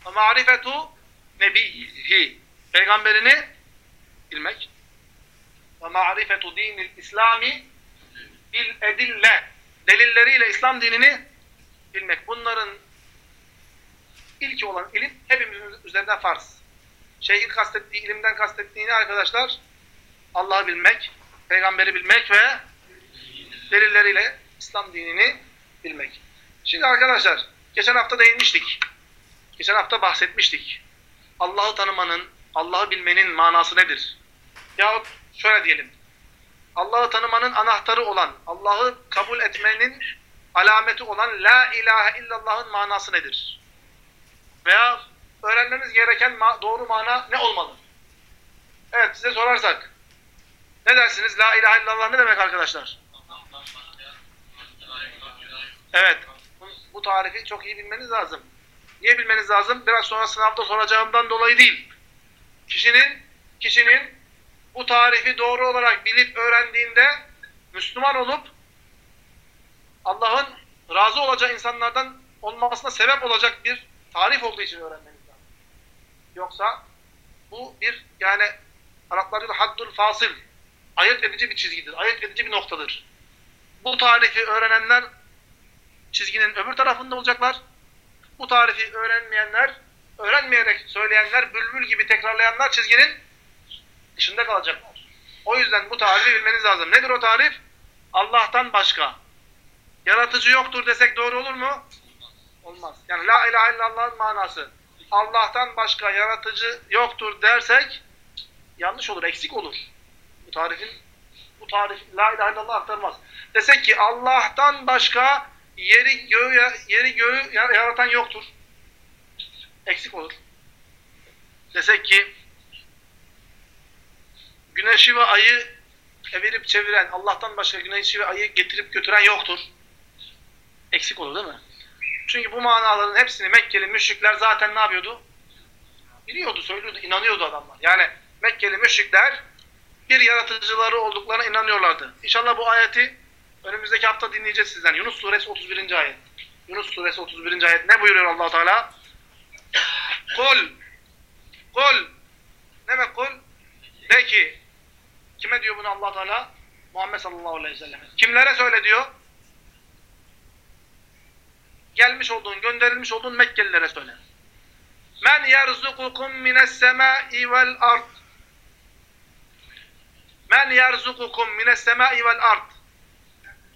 وَمَعْرِفَةُ nebihi Peygamberini bilmek. وَمَعْرِفَةُ دِينِ الْاِسْلَامِ bil edille delilleriyle İslam dinini bilmek. Bunların ilki olan ilim hepimizin üzerinden farz. Şeyhin kastettiği, ilimden kastettiğini arkadaşlar Allah'ı bilmek, peygamberi bilmek ve delilleriyle İslam dinini bilmek. Şimdi arkadaşlar, geçen hafta değinmiştik. Geçen hafta bahsetmiştik. Allah'ı tanımanın, Allah'ı bilmenin manası nedir? Yahut şöyle diyelim. Allah'ı tanımanın anahtarı olan, Allah'ı kabul etmenin alameti olan La ilahe illallah'ın manası nedir? Veya öğrenmemiz gereken ma doğru mana ne olmalı? Evet size sorarsak Ne dersiniz? La ilahe illallah ne demek arkadaşlar? Evet. Bu, tarifi çok iyi bilmeniz lazım. Niye bilmeniz lazım? Biraz sonra sınavda soracağımdan dolayı değil. Kişinin kişinin bu tarifi doğru olarak bilip öğrendiğinde Müslüman olup Allah'ın razı olacağı insanlardan olmasına sebep olacak bir tarif olduğu için öğrenmeniz lazım. Yoksa bu bir yani Araplar diyor haddul fasıl. Ayırt edici bir çizgidir. Ayırt edici bir noktadır. Bu tarifi öğrenenler çizginin öbür tarafında olacaklar. Bu tarifi öğrenmeyenler, öğrenmeyerek söyleyenler, bülbül gibi tekrarlayanlar çizginin dışında kalacaklar. O yüzden bu tarifi bilmeniz lazım. Nedir o tarif? Allah'tan başka. Yaratıcı yoktur desek doğru olur mu? Olmaz. Yani la ilahe illallah'ın manası. Allah'tan başka yaratıcı yoktur dersek yanlış olur, eksik olur. Bu tarifin bu tarif la ilahe illallah aktarmaz. Desek ki Allah'tan başka yeri göğü yeri göğü yaratan yoktur. Eksik olur. Desek ki güneşi ve ayı evirip çeviren, Allah'tan başka güneşi ve ayı getirip götüren yoktur. Eksik olur değil mi? Çünkü bu manaların hepsini Mekkeli müşrikler zaten ne yapıyordu? Biliyordu, söylüyordu, inanıyordu adamlar. Yani Mekkeli müşrikler bir yaratıcıları olduklarına inanıyorlardı. İnşallah bu ayeti önümüzdeki hafta dinleyeceğiz sizden. Yunus suresi 31. ayet. Yunus suresi 31. ayet ne buyuruyor allah Teala? Kul Kul Ne demek kul? De ki kime diyor bunu allah Teala? Muhammed sallallahu aleyhi ve sellem. Kimlere söyle diyor? Gelmiş olduğun, gönderilmiş olduğun Mekkelilere söyle. Men yerzukukum mines semai vel ard. Men yerzukukum mines semai vel ard.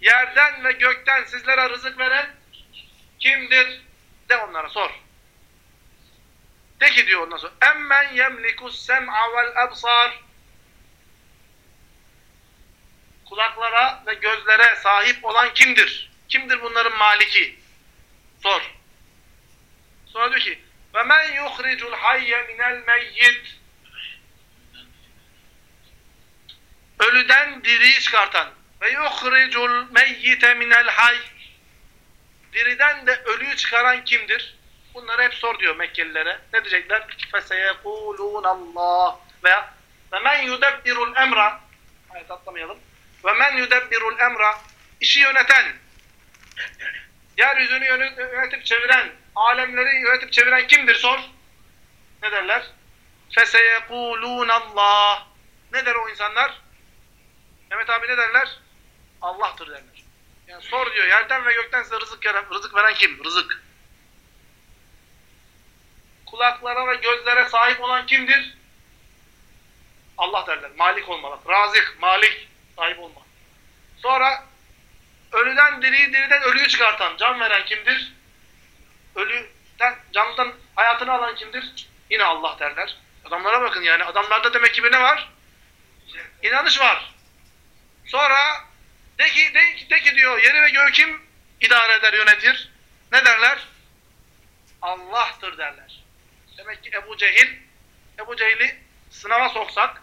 Yerden ve gökten sizlere rızık veren kimdir? De onlara sor. De ki diyor ondan sonra. Emmen yemlikus sem'a vel absar. Kulaklara ve gözlere sahip olan kimdir? Kimdir bunların maliki? Sor. Sonra diyor ki ve men yuhricul hayye minel meyyit ölüden diriyi çıkartan ve yuhricul meyyite minel hay diriden de ölüyü çıkaran kimdir? Bunları hep sor diyor Mekkelilere. Ne diyecekler? فَسَيَقُولُونَ Allah veya ve men yudebbirul emra ayet atlamayalım. Ve men yudebbirul emra işi yöneten yeryüzünü yönetip çeviren alemleri yönetip çeviren kimdir sor. Ne derler? فَسَيَقُولُونَ Allah Ne der o insanlar? Mehmet abi ne derler? Allah'tır derler. Yani sor diyor. Yerden ve gökten size rızık veren, rızık veren kim? Rızık. Kulaklara ve gözlere sahip olan kimdir? Allah derler. Malik olmalı. Razik, malik sahip olmalı. Sonra ölüden diriyi, diriden ölüyü çıkartan, can veren kimdir? Ölüden, candan hayatını alan kimdir? Yine Allah derler. Adamlara bakın yani. Adamlarda demek ki bir ne var? İnanış var. Sonra de ki, de, de ki diyor yeri ve göğü kim idare eder, yönetir? Ne derler? Allah'tır derler. Demek ki Ebu Cehil, Ebu Cehil'i sınava soksak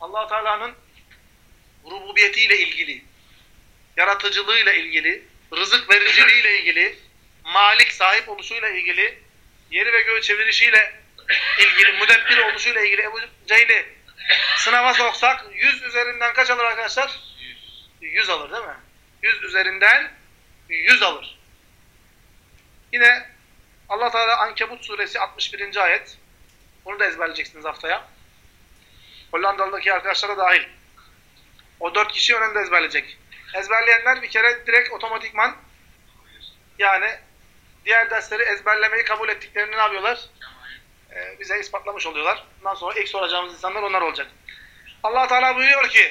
allah Teala'nın rububiyetiyle ilgili, yaratıcılığıyla ilgili, rızık vericiliğiyle ilgili, malik sahip oluşuyla ilgili, yeri ve göğü çevirişiyle ilgili, müdebbir oluşuyla ilgili Ebu Cehil'i sınava soksak 100 üzerinden kaç alır arkadaşlar? 100 alır değil mi? 100 üzerinden 100 alır. Yine Allah Teala Ankebut suresi 61. ayet. Onu da ezberleyeceksiniz haftaya. Hollandalı'daki arkadaşlara dahil. O dört kişi önünde ezberleyecek. Ezberleyenler bir kere direkt otomatikman yani diğer dersleri ezberlemeyi kabul ettiklerini ne yapıyorlar? Ee, bize ispatlamış oluyorlar. Bundan sonra ilk soracağımız insanlar onlar olacak. allah Teala buyuruyor ki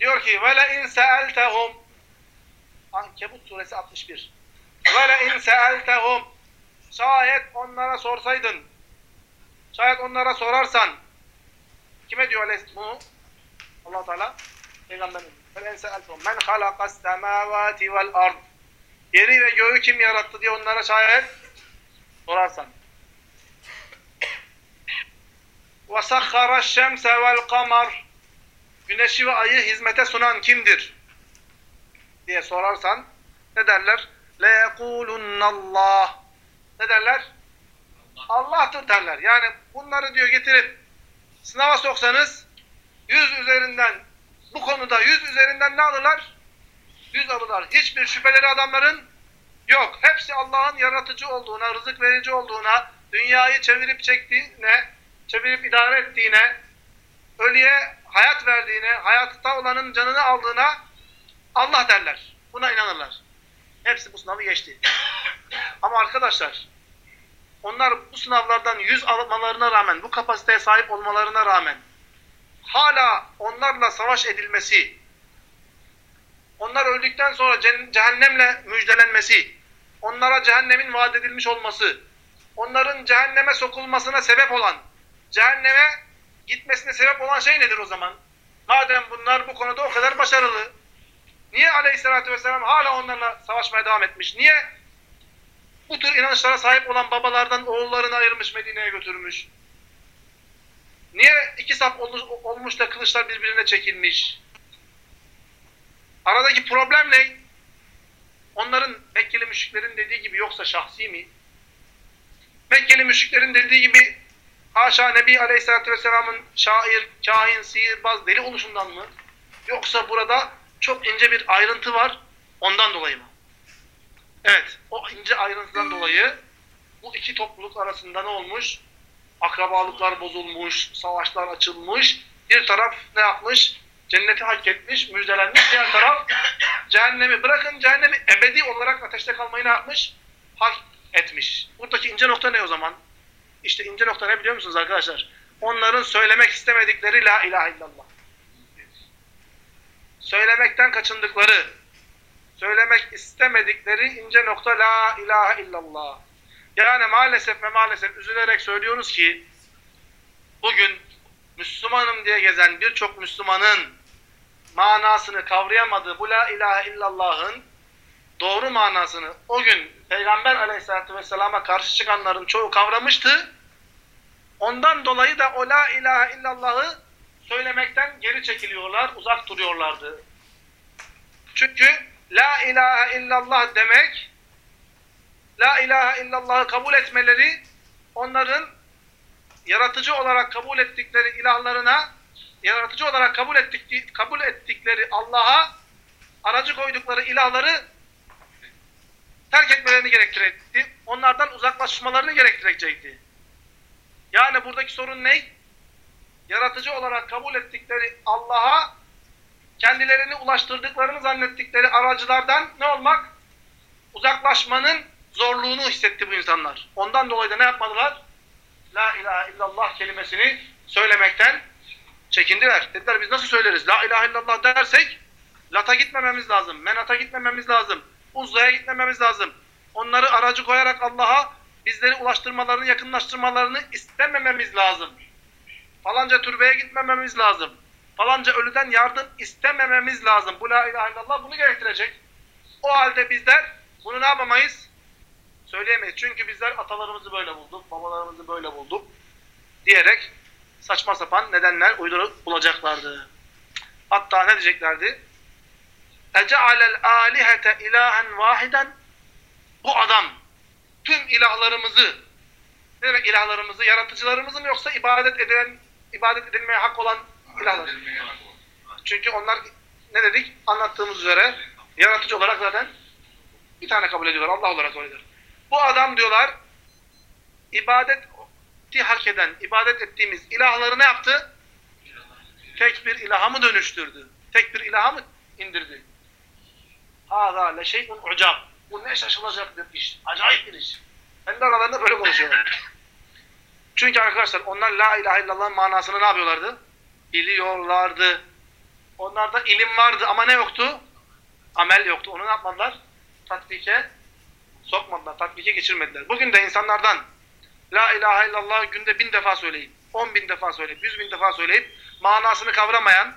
diyor ki وَلَاِنْ سَأَلْتَهُمْ Ankebut suresi 61 وَلَاِنْ سَأَلْتَهُمْ Şayet onlara sorsaydın şayet onlara sorarsan kime diyor bunu? allah Teala Peygamberimiz وَلَاِنْ سَأَلْتَهُمْ مَنْ خَلَقَ السَّمَاوَاتِ وَالْأَرْضِ Yeri ve göğü kim yarattı diye onlara şayet sorarsan وَسَخَّرَ الشَّمْسَ وَالْقَمَرِ Güneşi ve ayı hizmete sunan kimdir? diye sorarsan ne derler? لَيَقُولُنَّ اللّٰهِ Ne derler? Allah'tır derler. Yani bunları diyor getirip sınava soksanız 100 üzerinden bu konuda 100 üzerinden ne alırlar? 100 alırlar. Hiçbir şüpheleri adamların yok. Hepsi Allah'ın yaratıcı olduğuna, rızık verici olduğuna, dünyayı çevirip çektiğine, çevirip idare ettiğine, ölüye hayat verdiğine, hayatta olanın canını aldığına Allah derler. Buna inanırlar. Hepsi bu sınavı geçti. Ama arkadaşlar onlar bu sınavlardan yüz almalarına rağmen, bu kapasiteye sahip olmalarına rağmen hala onlarla savaş edilmesi, onlar öldükten sonra cehennemle müjdelenmesi, onlara cehennemin vaat edilmiş olması, onların cehenneme sokulmasına sebep olan, cehenneme gitmesine sebep olan şey nedir o zaman? Madem bunlar bu konuda o kadar başarılı, niye aleyhissalatü vesselam hala onlarla savaşmaya devam etmiş? Niye bu tür inanışlara sahip olan babalardan oğullarını ayırmış Medine'ye götürmüş? Niye iki saf olmuş da kılıçlar birbirine çekilmiş? Aradaki problem ne? Onların Mekkeli müşriklerin dediği gibi yoksa şahsi mi? Mekkeli müşriklerin dediği gibi haşa Nebi Aleyhisselatü Vesselam'ın şair, kahin, sihirbaz, deli oluşundan mı? Yoksa burada çok ince bir ayrıntı var ondan dolayı mı? Evet, o ince ayrıntıdan dolayı bu iki topluluk arasında ne olmuş? Akrabalıklar bozulmuş, savaşlar açılmış. Bir taraf ne yapmış? Cenneti hak etmiş, müjdelenmiş. Diğer taraf cehennemi bırakın, cehennemi ebedi olarak ateşte kalmayı ne yapmış? Hak etmiş. Buradaki ince nokta ne o zaman? İşte ince nokta ne biliyor musunuz arkadaşlar? Onların söylemek istemedikleri la ilahe illallah. Söylemekten kaçındıkları, söylemek istemedikleri ince nokta la ilahe illallah. Yani maalesef ve maalesef üzülerek söylüyoruz ki bugün Müslümanım diye gezen birçok Müslümanın manasını kavrayamadığı bu la ilahe illallah'ın doğru manasını o gün Peygamber aleyhissalatü vesselama karşı çıkanların çoğu kavramıştı. Ondan dolayı da o la ilahe illallah'ı söylemekten geri çekiliyorlar, uzak duruyorlardı. Çünkü la ilahe illallah demek la ilahe illallah'ı kabul etmeleri onların yaratıcı olarak kabul ettikleri ilahlarına yaratıcı olarak kabul ettik, kabul ettikleri Allah'a aracı koydukları ilahları terk etmelerini gerektirecekti. Onlardan uzaklaşmalarını gerektirecekti. Yani buradaki sorun ne? Yaratıcı olarak kabul ettikleri Allah'a kendilerini ulaştırdıklarını zannettikleri aracılardan ne olmak? Uzaklaşmanın zorluğunu hissetti bu insanlar. Ondan dolayı da ne yapmadılar? La ilahe illallah kelimesini söylemekten çekindiler. Dediler biz nasıl söyleriz? La ilahe illallah dersek Lat'a gitmememiz lazım, Menat'a gitmememiz lazım, Uzza'ya gitmememiz lazım. Onları aracı koyarak Allah'a bizleri ulaştırmalarını, yakınlaştırmalarını istemememiz lazım. Falanca türbeye gitmememiz lazım. Falanca ölüden yardım istemememiz lazım. Bu la ilahe illallah bunu gerektirecek. O halde bizler bunu ne yapamayız? Söyleyemeyiz. Çünkü bizler atalarımızı böyle bulduk, babalarımızı böyle bulduk diyerek saçma sapan nedenler uydurup bulacaklardı. Hatta ne diyeceklerdi? اَجَعَلَ الْآلِهَةَ اِلَٰهًا وَاحِدًا Bu adam tüm ilahlarımızı ne demek ilahlarımızı? Yaratıcılarımızı mı yoksa ibadet edilen, ibadet edilmeye hak olan ilahlar? Çünkü onlar ne dedik? Anlattığımız üzere yaratıcı olarak zaten bir tane kabul ediyorlar. Allah olarak kabul ediyorlar. Bu adam diyorlar ibadeti hak eden, ibadet ettiğimiz ilahları ne yaptı? Tek bir ilaha mı dönüştürdü? Tek bir ilaha mı indirdi? Hâzâ le şey'un ucab. Bu ne şaşılacak bir iş. Acayip bir iş. Kendi aralarında böyle konuşuyorlar. Çünkü arkadaşlar onlar la ilahe illallah manasını ne yapıyorlardı? Biliyorlardı. Onlarda ilim vardı ama ne yoktu? Amel yoktu. Onu ne yapmadılar? Tatbike sokmadılar, tatbike geçirmediler. Bugün de insanlardan La ilahe illallah günde bin defa söyleyip, on bin defa söyleyip, yüz bin defa söyleyip manasını kavramayan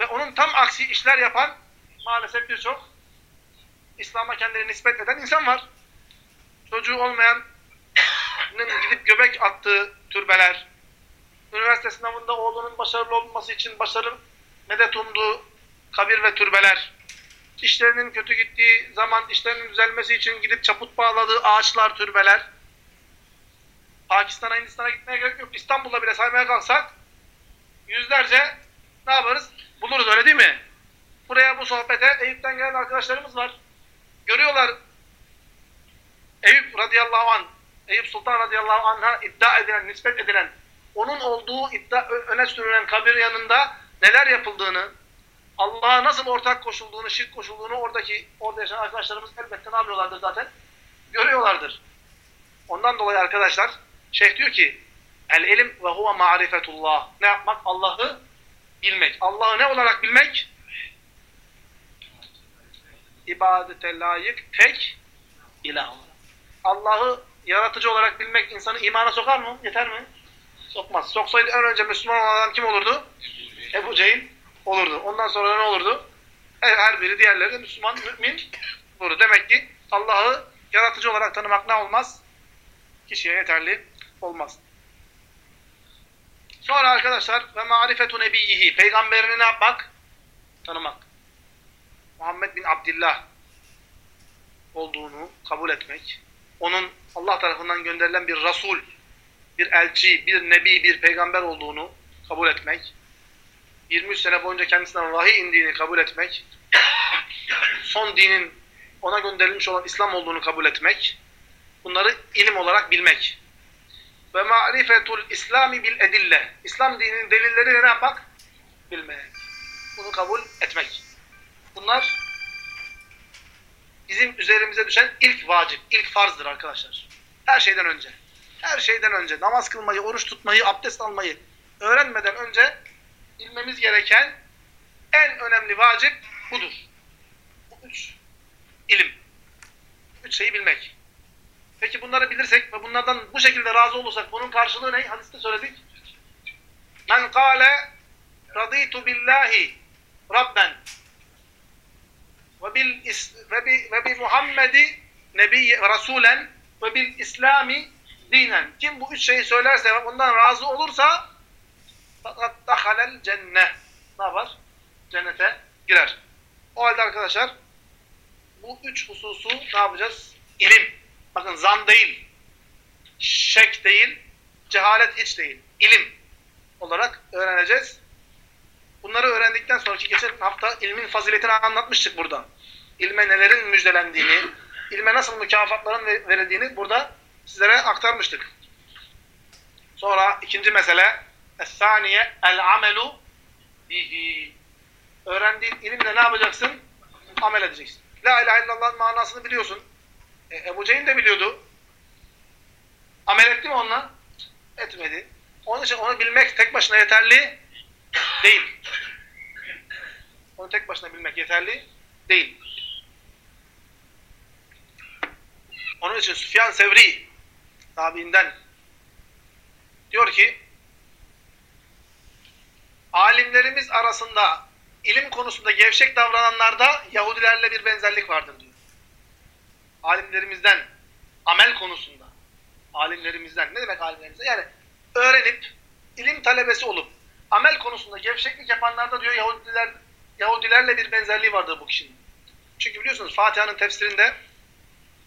ve onun tam aksi işler yapan maalesef birçok İslam'a kendini nispet eden insan var. Çocuğu olmayanın gidip göbek attığı türbeler, üniversite sınavında oğlunun başarılı olması için başarı medet umduğu kabir ve türbeler, işlerinin kötü gittiği zaman işlerinin düzelmesi için gidip çaput bağladığı ağaçlar, türbeler, Pakistan'a, Hindistan'a gitmeye gerek yok. İstanbul'da bile saymaya kalksak yüzlerce ne yaparız? Buluruz öyle değil mi? Buraya bu sohbete Eyüp'ten gelen arkadaşlarımız var. Görüyorlar Eyüp radıyallahu anh, Eyüp Sultan radıyallahu anh'a iddia edilen, nispet edilen, onun olduğu iddia öne sürülen kabir yanında neler yapıldığını, Allah'a nasıl ortak koşulduğunu, şirk koşulduğunu oradaki orada yaşayan arkadaşlarımız elbette ne yapıyorlardır zaten? Görüyorlardır. Ondan dolayı arkadaşlar şeyh diyor ki el ilim ve huve ma'rifetullah. Ne yapmak? Allah'ı bilmek. Allah'ı ne olarak bilmek? İbadete layık tek ilah. Allah'ı yaratıcı olarak bilmek insanı imana sokar mı? Yeter mi? Sokmaz. Soksaydı en önce Müslüman olan adam kim olurdu? Ebu Cehil olurdu. Ondan sonra ne olurdu? Her biri diğerleri de Müslüman, mümin olurdu. Demek ki Allah'ı yaratıcı olarak tanımak ne olmaz? Kişiye yeterli olmaz. Sonra arkadaşlar ve marifetu nebiyyihi peygamberini ne yapmak? Tanımak. Muhammed bin Abdullah olduğunu kabul etmek. Onun Allah tarafından gönderilen bir Resul, bir elçi, bir nebi, bir peygamber olduğunu kabul etmek. 23 sene boyunca kendisinden vahiy indiğini kabul etmek. Son dinin ona gönderilmiş olan İslam olduğunu kabul etmek. Bunları ilim olarak bilmek. Ve ma'rifetul İslami bil edille. İslam dininin delilleri ne yapmak? Bilmek. Bunu kabul etmek. Bunlar bizim üzerimize düşen ilk vacip, ilk farzdır arkadaşlar. Her şeyden önce. Her şeyden önce namaz kılmayı, oruç tutmayı, abdest almayı öğrenmeden önce bilmemiz gereken en önemli vacip budur. Bu üç ilim. Üç şeyi bilmek. Peki bunları bilirsek ve bunlardan bu şekilde razı olursak bunun karşılığı ne? Hadiste söyledik. Men kâle raditu billahi rabben ve bil ve bi ve bi Muhammedi nebi rasulen ve bil İslami dinen. Kim bu üç şeyi söylerse ve bundan razı olursa fakat dahalel cennet. Ne yapar? Cennete girer. O halde arkadaşlar bu üç hususu ne yapacağız? İlim. Bakın zan değil, şek değil, cehalet hiç değil. İlim olarak öğreneceğiz. Bunları öğrendikten sonraki geçen hafta ilmin faziletini anlatmıştık burada. İlme nelerin müjdelendiğini, ilme nasıl mükafatların verildiğini burada sizlere aktarmıştık. Sonra ikinci mesele Es-saniye el-amelu bihi. Öğrendiğin ilimle ne yapacaksın? Amel edeceksin. La ilahe illallah'ın manasını biliyorsun. E, Ebu Cehil de biliyordu. Amel etti mi onunla? Etmedi. Onun için onu bilmek tek başına yeterli değil. Onu tek başına bilmek yeterli değil. Onun için Süfyan Sevri tabiinden diyor ki alimlerimiz arasında ilim konusunda gevşek davrananlarda Yahudilerle bir benzerlik vardır diyor. Alimlerimizden amel konusunda alimlerimizden ne demek alimlerimizden? Yani öğrenip ilim talebesi olup amel konusunda gevşeklik yapanlarda diyor Yahudiler Yahudilerle bir benzerliği vardır bu kişinin. Çünkü biliyorsunuz Fatiha'nın tefsirinde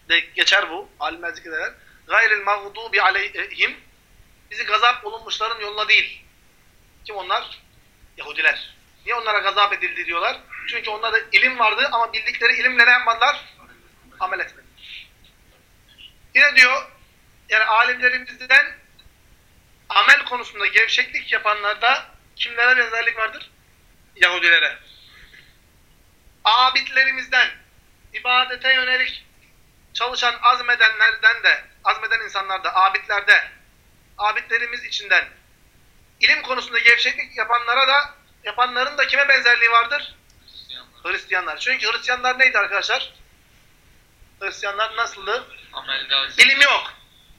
de geçer bu. Alimler zikrederler. Gayril mağdubi aleyhim bizi gazap olunmuşların yoluna değil. Kim onlar? Yahudiler. Niye onlara gazap edildi diyorlar? Çünkü onlarda ilim vardı ama bildikleri ilimle ne yapmadılar? Amel etmediler. Yine diyor yani alimlerimizden amel konusunda gevşeklik yapanlarda kimlere benzerlik vardır? Yahudilere. Abidlerimizden ibadete yönelik çalışan azmedenlerden de, azmeden insanlarda, abidlerde, abidlerimiz içinden ilim konusunda gevşeklik yapanlara da, yapanların da kime benzerliği vardır?
Hristiyanlar.
Hristiyanlar. Çünkü Hristiyanlar neydi arkadaşlar? Hristiyanlar nasıldı? İlim yok.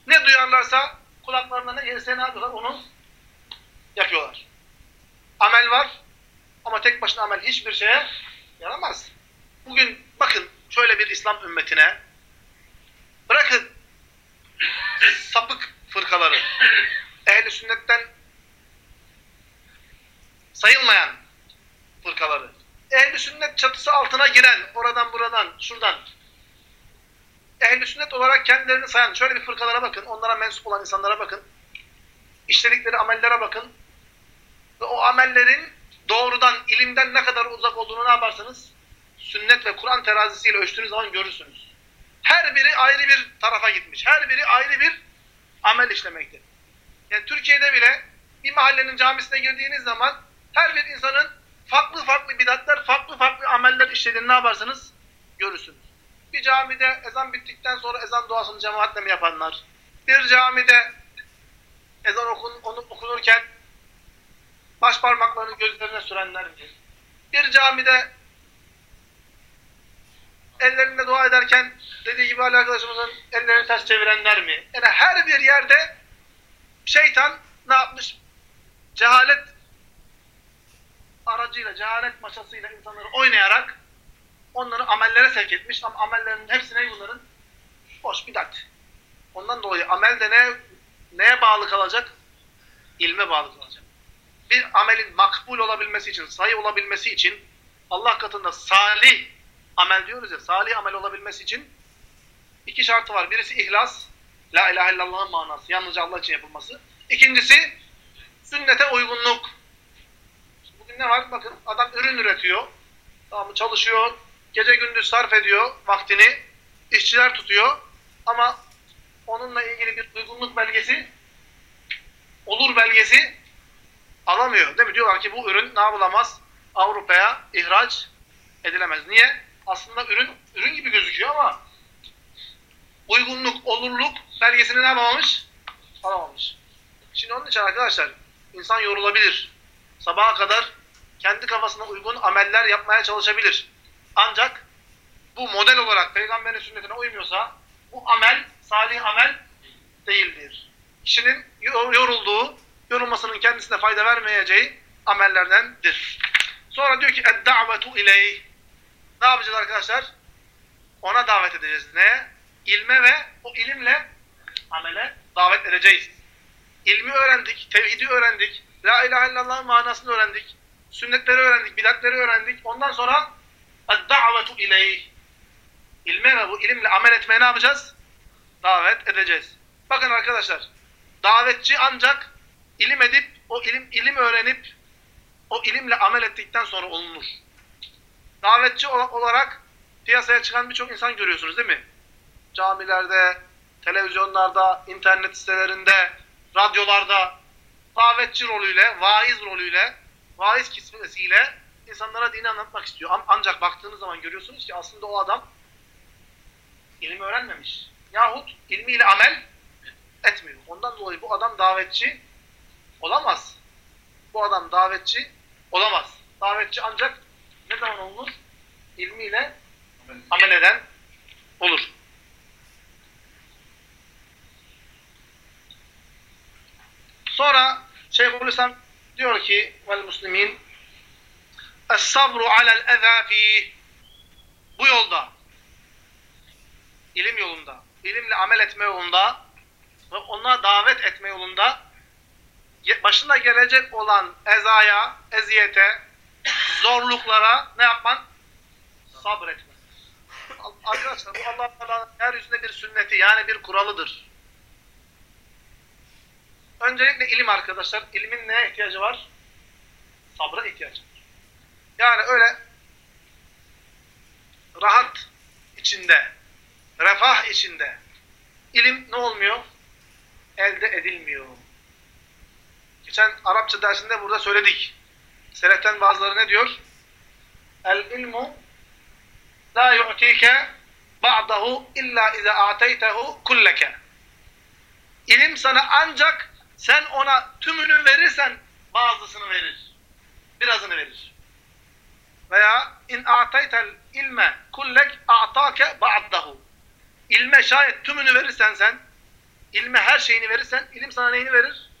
Ne duyarlarsa kulaklarına ne gelirse ne yapıyorlar? Onu yapıyorlar. Amel var ama tek başına amel hiçbir şeye yaramaz. Bugün bakın şöyle bir İslam ümmetine bırakın sapık fırkaları ehli sünnetten sayılmayan fırkaları. Ehl-i sünnet çatısı altına giren, oradan buradan, şuradan, ehl-i sünnet olarak kendilerini sayan, şöyle bir fırkalara bakın, onlara mensup olan insanlara bakın, işledikleri amellere bakın, ve o amellerin doğrudan, ilimden ne kadar uzak olduğunu ne yaparsınız? Sünnet ve Kur'an terazisiyle ölçtüğünüz zaman görürsünüz. Her biri ayrı bir tarafa gitmiş. Her biri ayrı bir amel işlemekte. Yani Türkiye'de bile bir mahallenin camisine girdiğiniz zaman her bir insanın farklı farklı bidatler, farklı farklı ameller işlediğini ne yaparsınız? Görürsünüz. Bir camide ezan bittikten sonra ezan duasını cemaatle mi yapanlar? Bir camide ezan okun, onu okunurken baş parmaklarını gözlerine sürenler mi? Bir camide ellerinde dua ederken dediği gibi Ali arkadaşımızın ellerini ters çevirenler mi? Yani her bir yerde şeytan ne yapmış? Cehalet aracıyla, cehalet maşasıyla insanları oynayarak onları amellere sevk etmiş ama amellerin hepsine bunların boş bidat. Ondan dolayı amel de ne, neye bağlı kalacak? İlme bağlı kalacak. Bir amelin makbul olabilmesi için, sayı olabilmesi için Allah katında salih amel diyoruz ya, salih amel olabilmesi için iki şartı var. Birisi ihlas, la ilahe illallah'ın manası, yalnızca Allah için yapılması. İkincisi sünnete uygunluk. Bugün ne var? Bakın adam ürün üretiyor, tamam çalışıyor, gece gündüz sarf ediyor vaktini, işçiler tutuyor ama onunla ilgili bir uygunluk belgesi, olur belgesi alamıyor. Değil mi? Diyorlar ki bu ürün ne yapılamaz? Avrupa'ya ihraç edilemez. Niye? Aslında ürün ürün gibi gözüküyor ama uygunluk, olurluk belgesini ne yapamamış? Alamamış. Şimdi onun için arkadaşlar insan yorulabilir. Sabaha kadar kendi kafasına uygun ameller yapmaya çalışabilir. Ancak bu model olarak peygamberin sünnetine uymuyorsa bu amel, salih amel değildir. Kişinin yorulduğu, yorulmasının kendisine fayda vermeyeceği amellerdendir. Sonra diyor ki اَدْدَعْوَةُ اِلَيْهِ Ne yapacağız arkadaşlar? Ona davet edeceğiz. Ne? İlme ve o ilimle amele davet edeceğiz. İlmi öğrendik, tevhidi öğrendik, La ilahe illallah'ın manasını öğrendik, sünnetleri öğrendik, bidatleri öğrendik. Ondan sonra اَدْدَعْوَةُ اِلَيْهِ İlme ve bu ilimle amel etmeye ne yapacağız? Davet edeceğiz. Bakın arkadaşlar, davetçi ancak ilim edip, o ilim ilim öğrenip, o ilimle amel ettikten sonra olunur. Davetçi olarak piyasaya çıkan birçok insan görüyorsunuz değil mi? Camilerde, televizyonlarda, internet sitelerinde, radyolarda davetçi rolüyle, vaiz rolüyle, vaiz kismesiyle insanlara dini anlatmak istiyor. Ancak baktığınız zaman görüyorsunuz ki aslında o adam ilim öğrenmemiş. Yahut ilmiyle amel etmiyor. Ondan dolayı bu adam davetçi olamaz. Bu adam davetçi olamaz. Davetçi ancak ne zaman olur? İlmiyle amel eden olur. Sonra Şeyhülislam diyor ki vel muslimin Es-sabru alel eza Bu yolda ilim yolunda, ilimle amel etme yolunda ve ona davet etme yolunda başına gelecek olan ezaya, eziyete, zorluklara ne yapman? Sabretme. Arkadaşlar bu Allah Teala'nın yeryüzünde bir sünneti yani bir kuralıdır. Öncelikle ilim arkadaşlar. İlmin neye ihtiyacı var? Sabra ihtiyacı var. Yani öyle rahat içinde, refah içinde ilim ne olmuyor? Elde edilmiyor. Geçen Arapça dersinde burada söyledik. Seleften bazıları ne diyor? El ilmu la yu'tike ba'dahu illa iza a'teytehu kulleke. İlim sana ancak sen ona tümünü verirsen bazısını verir. Birazını verir. Veya in a'taytel ilme kullek a'take ba'dahu. İlme şayet tümünü verirsen sen, ilme her şeyini verirsen, ilim sana neyini verir?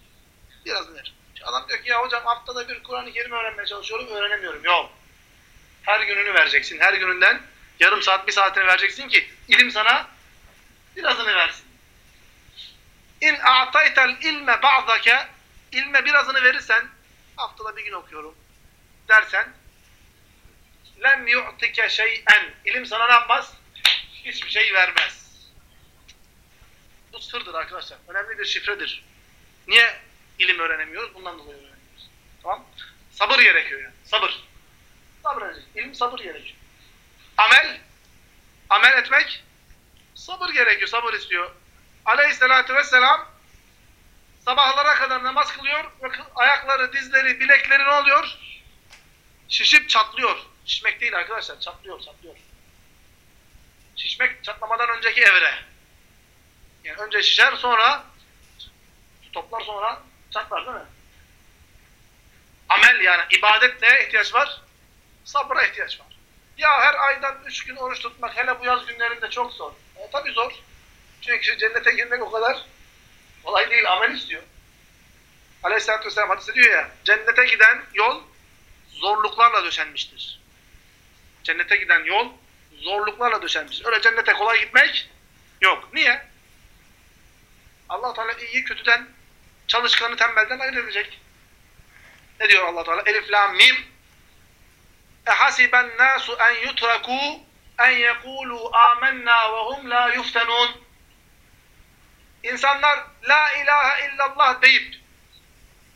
Birazını verir. Adam diyor ki ya hocam haftada bir Kur'an-ı Kerim öğrenmeye çalışıyorum, öğrenemiyorum. Yok. Her gününü vereceksin. Her gününden yarım saat, bir saatini vereceksin ki ilim sana birazını versin. İn a'taytel ilme ba'dake ilme birazını verirsen haftada bir gün okuyorum, dersen lem yu'tike şey'en ilim sana ne yapmaz? Hiçbir şey vermez. Bu sırdır arkadaşlar. Önemli bir şifredir. Niye ilim öğrenemiyoruz? Bundan dolayı öğrenemiyoruz. Tamam? Sabır gerekiyor yani. Sabır. Sabır edecek. İlim sabır gerekiyor. Amel. Amel etmek sabır gerekiyor. Sabır istiyor. Aleyhissalatü vesselam sabahlara kadar namaz kılıyor ayakları, dizleri, bilekleri ne oluyor? Şişip çatlıyor. Şişmek değil arkadaşlar. Çatlıyor, çatlıyor. Şişmek çatlamadan önceki evre. Yani önce şişer sonra toplar sonra çatlar değil mi? Amel yani ibadet neye ihtiyaç var? Sabra ihtiyaç var. Ya her aydan üç gün oruç tutmak hele bu yaz günlerinde çok zor. E, tabii zor. Çünkü cennete girmek o kadar kolay değil. Amel istiyor. Aleyhisselatü Vesselam hadis diyor ya cennete giden yol zorluklarla döşenmiştir. Cennete giden yol zorluklarla döşenmiştir. Öyle cennete kolay gitmek yok. Niye? allah Teala iyi kötüden, çalışkanı tembelden ayırt. Ne diyor allah Teala? Elif, lam, mim. Ehasiben nasu en yutraku en yekulu amennâ ve hum la yuftenun. İnsanlar la ilahe illallah deyip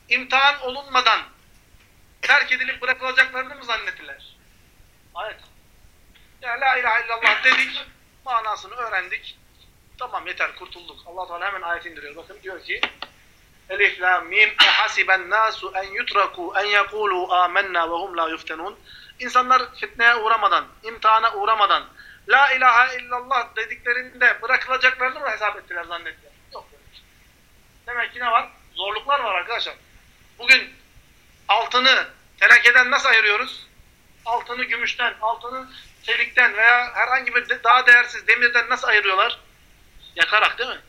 imtihan olunmadan terk edilip bırakılacaklarını mı zannettiler? Ayet. Ya la ilahe illallah dedik, manasını öğrendik. Tamam yeter kurtulduk. Allah Teala hemen ayet indiriyor. Bakın diyor ki Elif lam mim hasiben nasu en yutraku en yekulu amennâ ve hum la yuftenun. İnsanlar fitneye uğramadan, imtihana uğramadan la ilahe illallah dediklerinde bırakılacaklarını mı hesap ettiler zannettiler? Yok. Demek ki ne var? Zorluklar var arkadaşlar. Bugün altını tenekeden nasıl ayırıyoruz? Altını gümüşten, altını çelikten veya herhangi bir daha değersiz demirden nasıl ayırıyorlar? Yakarak değil mi?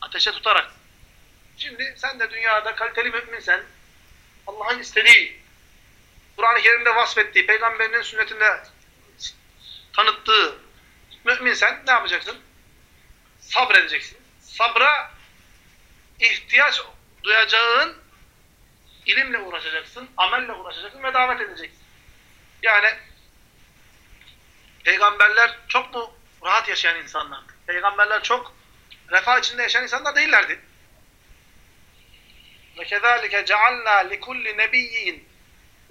Ateşe tutarak. Şimdi sen de dünyada kaliteli müminsen, Allah'ın istediği, Kur'an-ı Kerim'de vasfettiği, peygamberinin sünnetinde tanıttığı müminsen ne yapacaksın? Sabredeceksin. Sabra ihtiyaç duyacağın ilimle uğraşacaksın, amelle uğraşacaksın ve davet edeceksin. Yani peygamberler çok mu rahat yaşayan insanlardı? Peygamberler çok refah içinde yaşayan insanlar değillerdi. Ve kezalike cealna likulli nebiyyin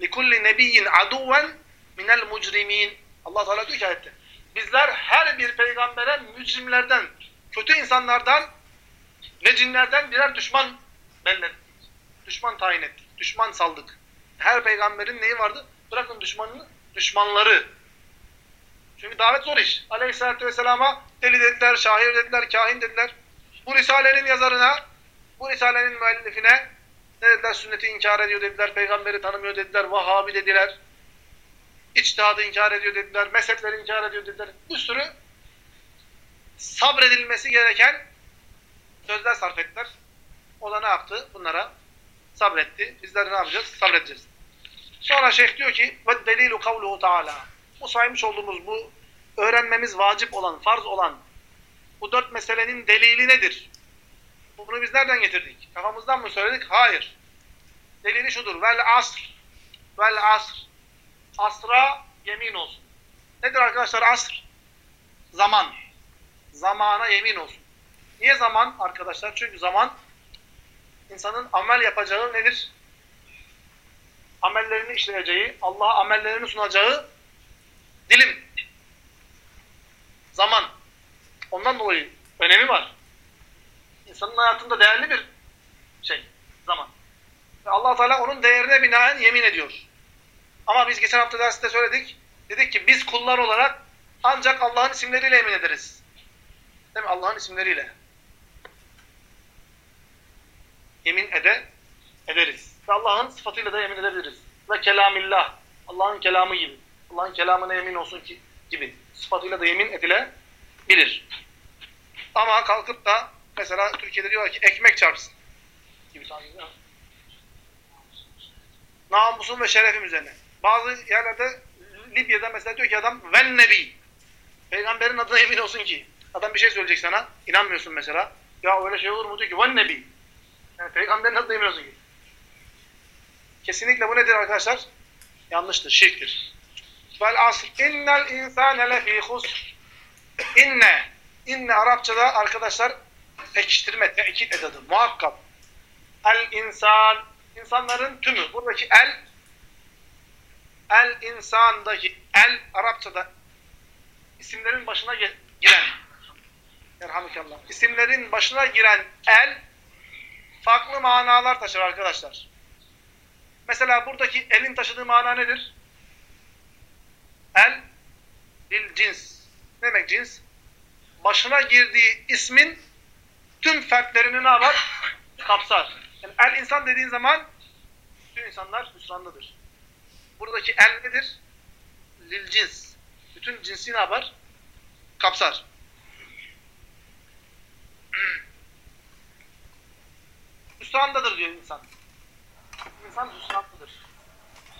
likulli nebiyyin aduven minel mucrimin. Allah Teala diyor ki ayette. Bizler her bir peygambere mücrimlerden, kötü insanlardan ve cinlerden birer düşman bellettik. Düşman tayin ettik. Düşman saldık. Her peygamberin neyi vardı? Bırakın düşmanını, düşmanları. Çünkü davet zor iş. Aleyhisselatü Vesselam'a deli dediler, şahir dediler, kahin dediler. Bu Risale'nin yazarına, bu Risale'nin müellifine ne dediler? Sünneti inkar ediyor dediler, peygamberi tanımıyor dediler, Vahabi dediler. İçtihadı inkar ediyor dediler, mezhepleri inkar ediyor dediler. Bir sürü sabredilmesi gereken sözler sarf ettiler. O da ne yaptı? Bunlara sabretti. Bizler ne yapacağız? Sabredeceğiz. Sonra şeyh diyor ki ve delilu kavluhu taala. Bu saymış olduğumuz bu öğrenmemiz vacip olan, farz olan bu dört meselenin delili nedir? Bunu biz nereden getirdik? Kafamızdan mı söyledik? Hayır. Delili şudur. Vel asr. Vel asr. Asra yemin olsun. Nedir arkadaşlar asr? Zaman. Zamana yemin olsun. Niye zaman arkadaşlar? Çünkü zaman insanın amel yapacağı nedir? Amellerini işleyeceği, Allah'a amellerini sunacağı dilim. Zaman. Ondan dolayı önemi var. İnsanın hayatında değerli bir şey. Zaman. Ve allah Teala onun değerine binaen yemin ediyor. Ama biz geçen hafta derste söyledik. Dedik ki biz kullar olarak ancak Allah'ın isimleriyle yemin ederiz. Değil mi? Allah'ın isimleriyle. Yemin ede, ederiz. Ve Allah'ın sıfatıyla da yemin edebiliriz. Ve kelamillah. Allah'ın kelamı gibi. Allah'ın kelamına yemin olsun ki gibi. Sıfatıyla da yemin edilebilir. Ama kalkıp da mesela Türkiye'de diyorlar ki ekmek çarpsın. Gibi. Namusum ve şerefim üzerine. Bazı yerlerde Libya'da mesela diyor ki adam ven nebi. Peygamberin adına yemin olsun ki. Adam bir şey söyleyecek sana. inanmıyorsun mesela. Ya öyle şey olur mu diyor ki ven nebi. Yani peygamberin adına yemin olsun ki. Kesinlikle bu nedir arkadaşlar? Yanlıştır, şirktir. Vel asr innel insane lefî husr. İnne. İnne Arapçada arkadaşlar pekiştirme, tekit edadı. Muhakkak. El insan. insanların tümü. Buradaki el el insandaki el Arapçada isimlerin başına giren Erhamdülillah. İsimlerin başına giren el farklı manalar taşır arkadaşlar. Mesela buradaki elin taşıdığı mana nedir? El lil cins. Ne demek cins? Başına girdiği ismin tüm fertlerini ne yapar? Kapsar. Yani el insan dediğin zaman bütün insanlar hüsranlıdır. Buradaki el nedir? Lil cins. Bütün cinsi ne yapar? Kapsar. hüsrandadır diyor insan. İnsan hüsrandadır.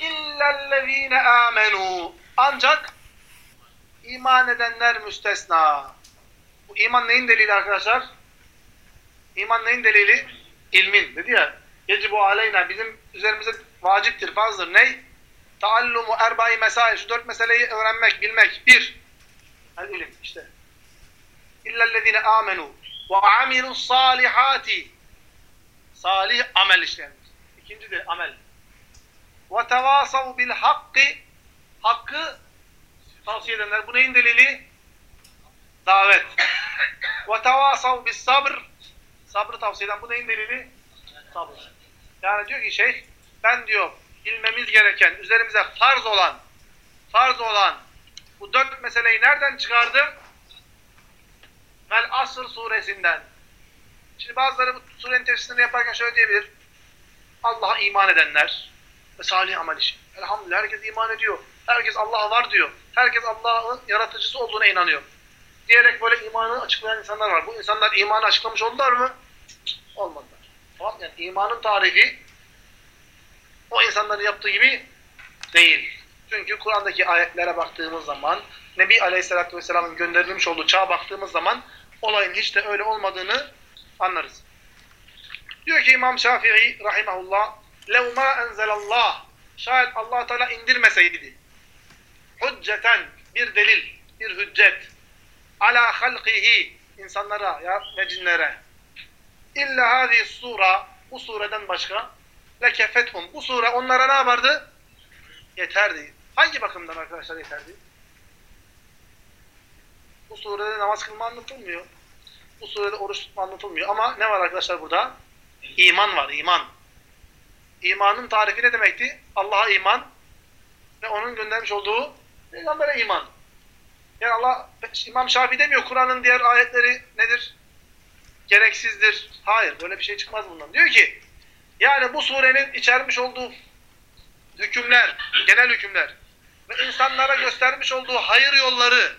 İllellezine amenu. Ancak iman edenler müstesna. Bu iman neyin delili arkadaşlar? İman neyin delili? İlmin. Dedi ya. Yecibu aleyna. Bizim üzerimize vaciptir, farzdır. Ney? Taallumu erbai mesail. Şu dört meseleyi öğrenmek, bilmek. Bir. El ilim. işte. İllellezine amenu. Ve amilus salihati. Salih amel işleyenler. İkinci de amel. Ve tevasav bil hakkı. Hakkı tavsiye edenler. Bu neyin delili? Davet. Ve tevasav bis sabr. Sabrı tavsiye eden. Bu neyin delili? Sabır. Yani diyor ki şeyh, ben diyor bilmemiz gereken, üzerimize farz olan, farz olan bu dört meseleyi nereden çıkardım? Vel Asr suresinden. Şimdi bazıları bu surenin tefsirini yaparken şöyle diyebilir. Allah'a iman edenler ve salih amel işi. Elhamdülillah herkes iman ediyor. Herkes Allah var diyor. Herkes Allah'ın yaratıcısı olduğuna inanıyor. Diyerek böyle imanı açıklayan insanlar var. Bu insanlar imanı açıklamış oldular mı? Olmadılar. Tamam yani imanın tarifi o insanların yaptığı gibi değil. Çünkü Kur'an'daki ayetlere baktığımız zaman Nebi Aleyhisselatü Vesselam'ın gönderilmiş olduğu çağa baktığımız zaman olayın hiç de öyle olmadığını anlarız. Diyor ki İmam Şafii rahimahullah لَوْ مَا أَنْزَلَ اللّٰهِ Şayet allah Teala indirmeseydi hücceten bir delil, bir hüccet ala halqihi insanlara ya ve cinlere illa hadi sura bu sureden başka lekefethum bu sure onlara ne yapardı? Yeterdi. Hangi bakımdan arkadaşlar yeterdi? Bu surede namaz kılma anlatılmıyor. Bu surede oruç tutma anlatılmıyor. Ama ne var arkadaşlar burada? İman var, iman. İmanın tarifi ne demekti? Allah'a iman ve onun göndermiş olduğu peygambere iman. Yani Allah, İmam Şafii demiyor Kur'an'ın diğer ayetleri nedir? Gereksizdir. Hayır, böyle bir şey çıkmaz bundan. Diyor ki, yani bu surenin içermiş olduğu hükümler, genel hükümler ve insanlara göstermiş olduğu hayır yolları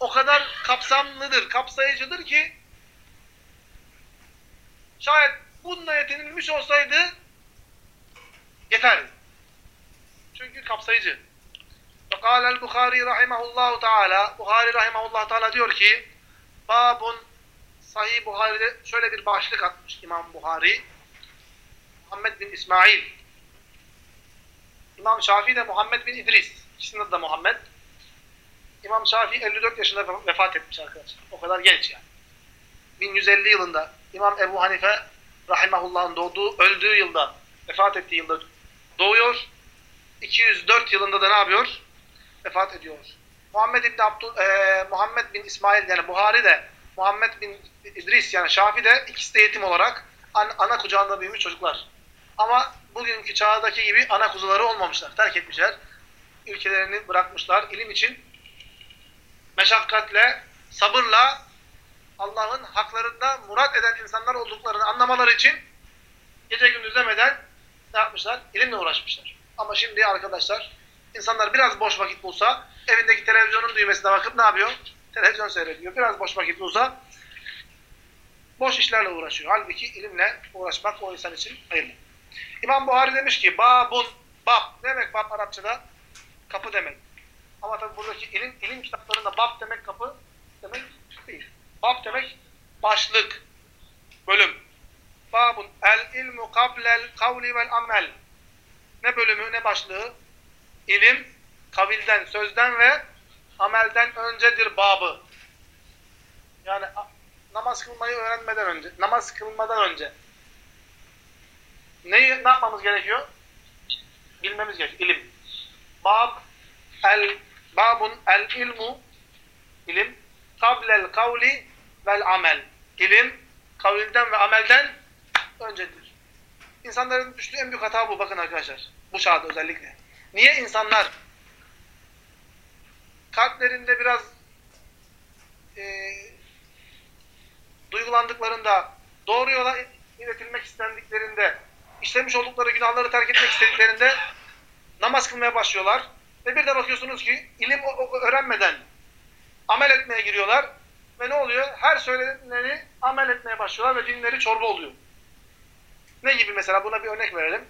o kadar kapsamlıdır, kapsayıcıdır ki şayet bununla yetinilmiş olsaydı yeter. Çünkü kapsayıcı. Ve kâlel Bukhari rahimahullahu teala Bukhari rahimahullahu teala diyor ki Babun Sahih Buhari'de şöyle bir başlık atmış İmam Buhari Muhammed bin İsmail İmam Şafii de Muhammed bin İdris İkisinin da Muhammed İmam Şafii 54 yaşında vefat etmiş arkadaşlar. O kadar genç yani. 1150 yılında İmam Ebu Hanife rahimahullah'ın doğduğu, öldüğü yılda, vefat ettiği yılda doğuyor. 204 yılında da ne yapıyor? Vefat ediyor. Muhammed bin Abdul e, Muhammed bin İsmail yani Buhari de Muhammed bin İdris yani Şafi de ikisi de yetim olarak an, ana kucağında büyümüş çocuklar. Ama bugünkü çağdaki gibi ana kuzuları olmamışlar. Terk etmişler. Ülkelerini bırakmışlar. ilim için meşakkatle, sabırla Allah'ın haklarında murat eden insanlar olduklarını anlamaları için gece gündüz demeden ne yapmışlar? İlimle uğraşmışlar. Ama şimdi arkadaşlar insanlar biraz boş vakit bulsa evindeki televizyonun düğmesine bakıp ne yapıyor? Televizyon seyrediyor. Biraz boş vakit bulsa boş işlerle uğraşıyor. Halbuki ilimle uğraşmak o insan için hayırlı. İmam Buhari demiş ki babun, bab. Ne demek bab Arapçada? Kapı demek. Ama tabi buradaki ilim, ilim kitaplarında bab demek kapı demek değil. Bab demek başlık, bölüm. Babun el ilmu kablel kavli vel amel. Ne bölümü ne başlığı? ilim kavilden, sözden ve amelden öncedir babı. Yani namaz kılmayı öğrenmeden önce, namaz kılmadan önce neyi ne yapmamız gerekiyor? Bilmemiz gerekiyor. İlim. Bab el babun el ilmu ilim kablel kavli vel amel. İlim kavilden ve amelden öncedir. İnsanların düştüğü en büyük hata bu bakın arkadaşlar. Bu çağda özellikle. Niye insanlar kalplerinde biraz e, duygulandıklarında, doğru yola iletilmek istendiklerinde, işlemiş oldukları günahları terk etmek istediklerinde namaz kılmaya başlıyorlar. Ve bir de bakıyorsunuz ki ilim öğrenmeden amel etmeye giriyorlar. Ve ne oluyor? Her söyleneni amel etmeye başlıyorlar ve dinleri çorba oluyor. Ne gibi mesela? Buna bir örnek verelim.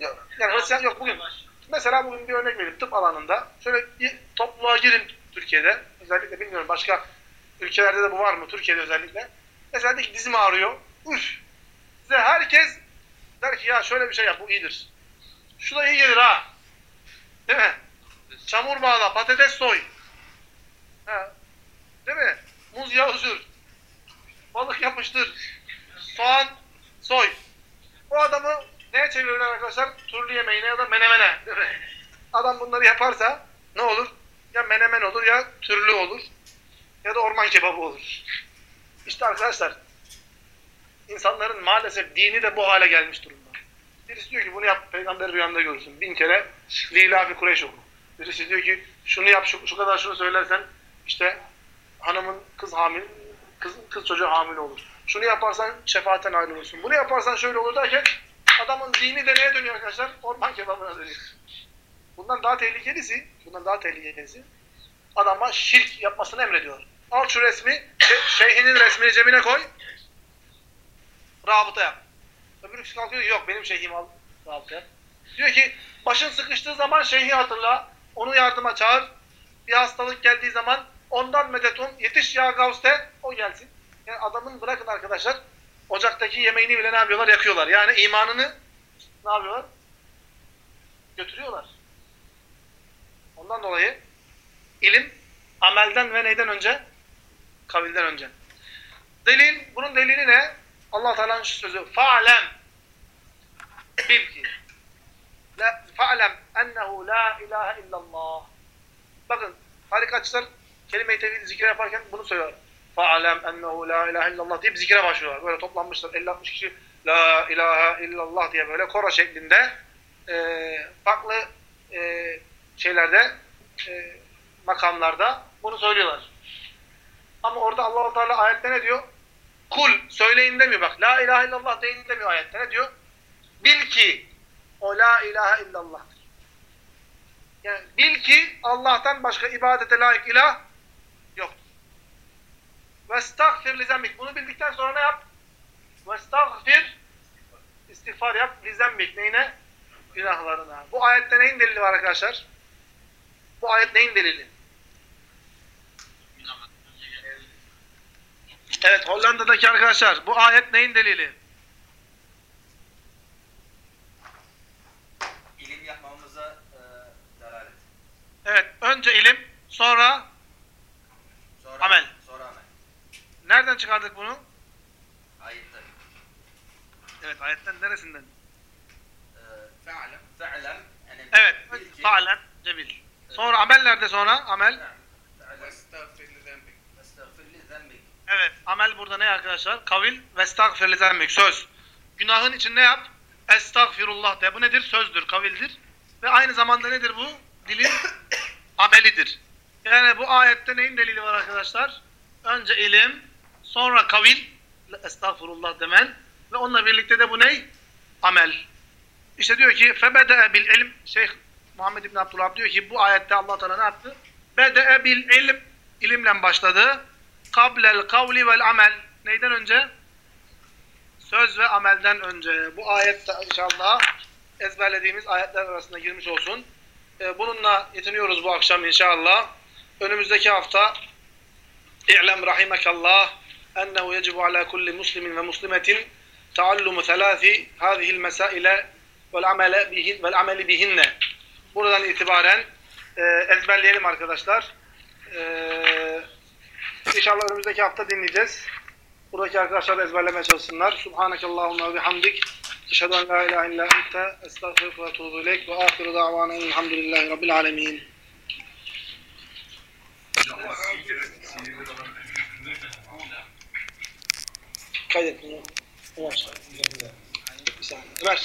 Yok, yani Hristiyan yok bugün. Mesela bugün bir örnek vereyim tıp alanında. Şöyle bir topluluğa girin Türkiye'de. Özellikle bilmiyorum başka ülkelerde de bu var mı? Türkiye'de özellikle. Mesela de ki dizim ağrıyor. Üf! Size herkes der ki ya şöyle bir şey yap bu iyidir. Şu da iyi gelir ha. Değil mi? Çamur bağla, patates soy. Ha. Değil mi? Muz yağı sür. Balık yapıştır. Soğan soy. O adamı neye çeviriyorlar arkadaşlar? Turlu yemeğine ya da menemene. Değil mi? Adam bunları yaparsa ne olur? Ya menemen olur ya türlü olur. Ya da orman kebabı olur. İşte arkadaşlar insanların maalesef dini de bu hale gelmiş durumda. Birisi diyor ki bunu yap peygamber rüyanda görürsün. Bin kere Lilafi Kureyş oku. Birisi diyor ki şunu yap şu, şu kadar şunu söylersen işte hanımın kız hamile kız, kız çocuğu hamile olur. Şunu yaparsan şefaaten ayrı olursun. Bunu yaparsan şöyle olur derken adamın dini de neye dönüyor arkadaşlar? Orman kebabına dönüyor. Bundan daha tehlikelisi, bundan daha tehlikelisi adama şirk yapmasını emrediyor. Al şu resmi, şey- şeyhinin resmini cebine koy, rabıta yap. Öbürü kalkıyor, yok benim şeyhim al, rabıta yap. Diyor ki, başın sıkıştığı zaman şeyhi hatırla, onu yardıma çağır, bir hastalık geldiği zaman ondan medet um, yetiş ya Gavs de, o gelsin. Yani adamın bırakın arkadaşlar, ocaktaki yemeğini bile ne yapıyorlar? Yakıyorlar. Yani imanını ne yapıyorlar? Götürüyorlar. Ondan dolayı ilim amelden ve neyden önce? Kavilden önce. Delil, bunun delili ne? Allah Teala'nın şu sözü. Fa'lem bil ki la fa'lem ennehu la ilahe illallah. Bakın harikatçılar kelime-i tevhid zikre yaparken bunu söylüyor. Fa'lem ennehu la ilahe illallah deyip zikre başlıyorlar. Böyle toplanmışlar 50-60 kişi la ilahe illallah diye böyle kora şeklinde e, farklı e, şeylerde e, makamlarda bunu söylüyorlar. Ama orada Allah Teala ayette ne diyor? Kul söyleyin demiyor bak. La ilahe illallah deyin demiyor ayette. Ne diyor? Bil ki o la ilahe illallah'tır. Yani bil ki Allah'tan başka ibadete layık ilah. Vestagfir lizembik. Bunu bildikten sonra ne yap? Vestagfir istiğfar yap. Lizembik. Neyine? Günahlarına. Bu ayette neyin delili var arkadaşlar? Bu ayet neyin delili? Evet Hollanda'daki arkadaşlar bu ayet neyin delili?
İlim yapmamıza e, delalet.
Evet önce ilim sonra
Sonra
Amel. Nereden çıkardık bunu?
Ayetten.
Evet ayetten neresinden?
E, fe'lem. Fe'lem. Yani
Evet fa'len cebil. Sonra amel nerede sonra? Amel.
Fe'lem.
Evet amel burada ne arkadaşlar? Kavil ve estağfir li zembik. Söz. Günahın için ne yap? Estağfirullah de. Bu nedir? Sözdür, kavildir. Ve aynı zamanda nedir bu? Dilin amelidir. Yani bu ayette neyin delili var arkadaşlar? Önce ilim, sonra kavil, estağfurullah demen ve onunla birlikte de bu ney? Amel. İşte diyor ki febede bil ilm Şeyh Muhammed İbn Abdullah diyor ki bu ayette Allah Teala ne yaptı? Bede bil ilm ilimle başladı. Kablel kavli vel amel. Neyden önce? Söz ve amelden önce. Bu ayette inşallah ezberlediğimiz ayetler arasında girmiş olsun. Ee, Bununla yetiniyoruz bu akşam inşallah. Önümüzdeki hafta İ'lem rahimekallah ennehu yecibu ala kulli muslimin ve muslimetin taallumu thalâthi hâzihil mesâile vel amele bihin vel ameli bihinne. buradan itibaren e, ezberleyelim arkadaşlar. E, inşallah önümüzdeki hafta dinleyeceğiz. Buradaki arkadaşlar da ezberlemeye çalışsınlar. Subhanakallahumma ve bihamdik. Eşhedü en la ilahe illa ente estağfiruke ve etûbü ileyk ve ahiru davana elhamdülillahi rabbil alemin. kaydetmeyi unutmayın. Yani ver.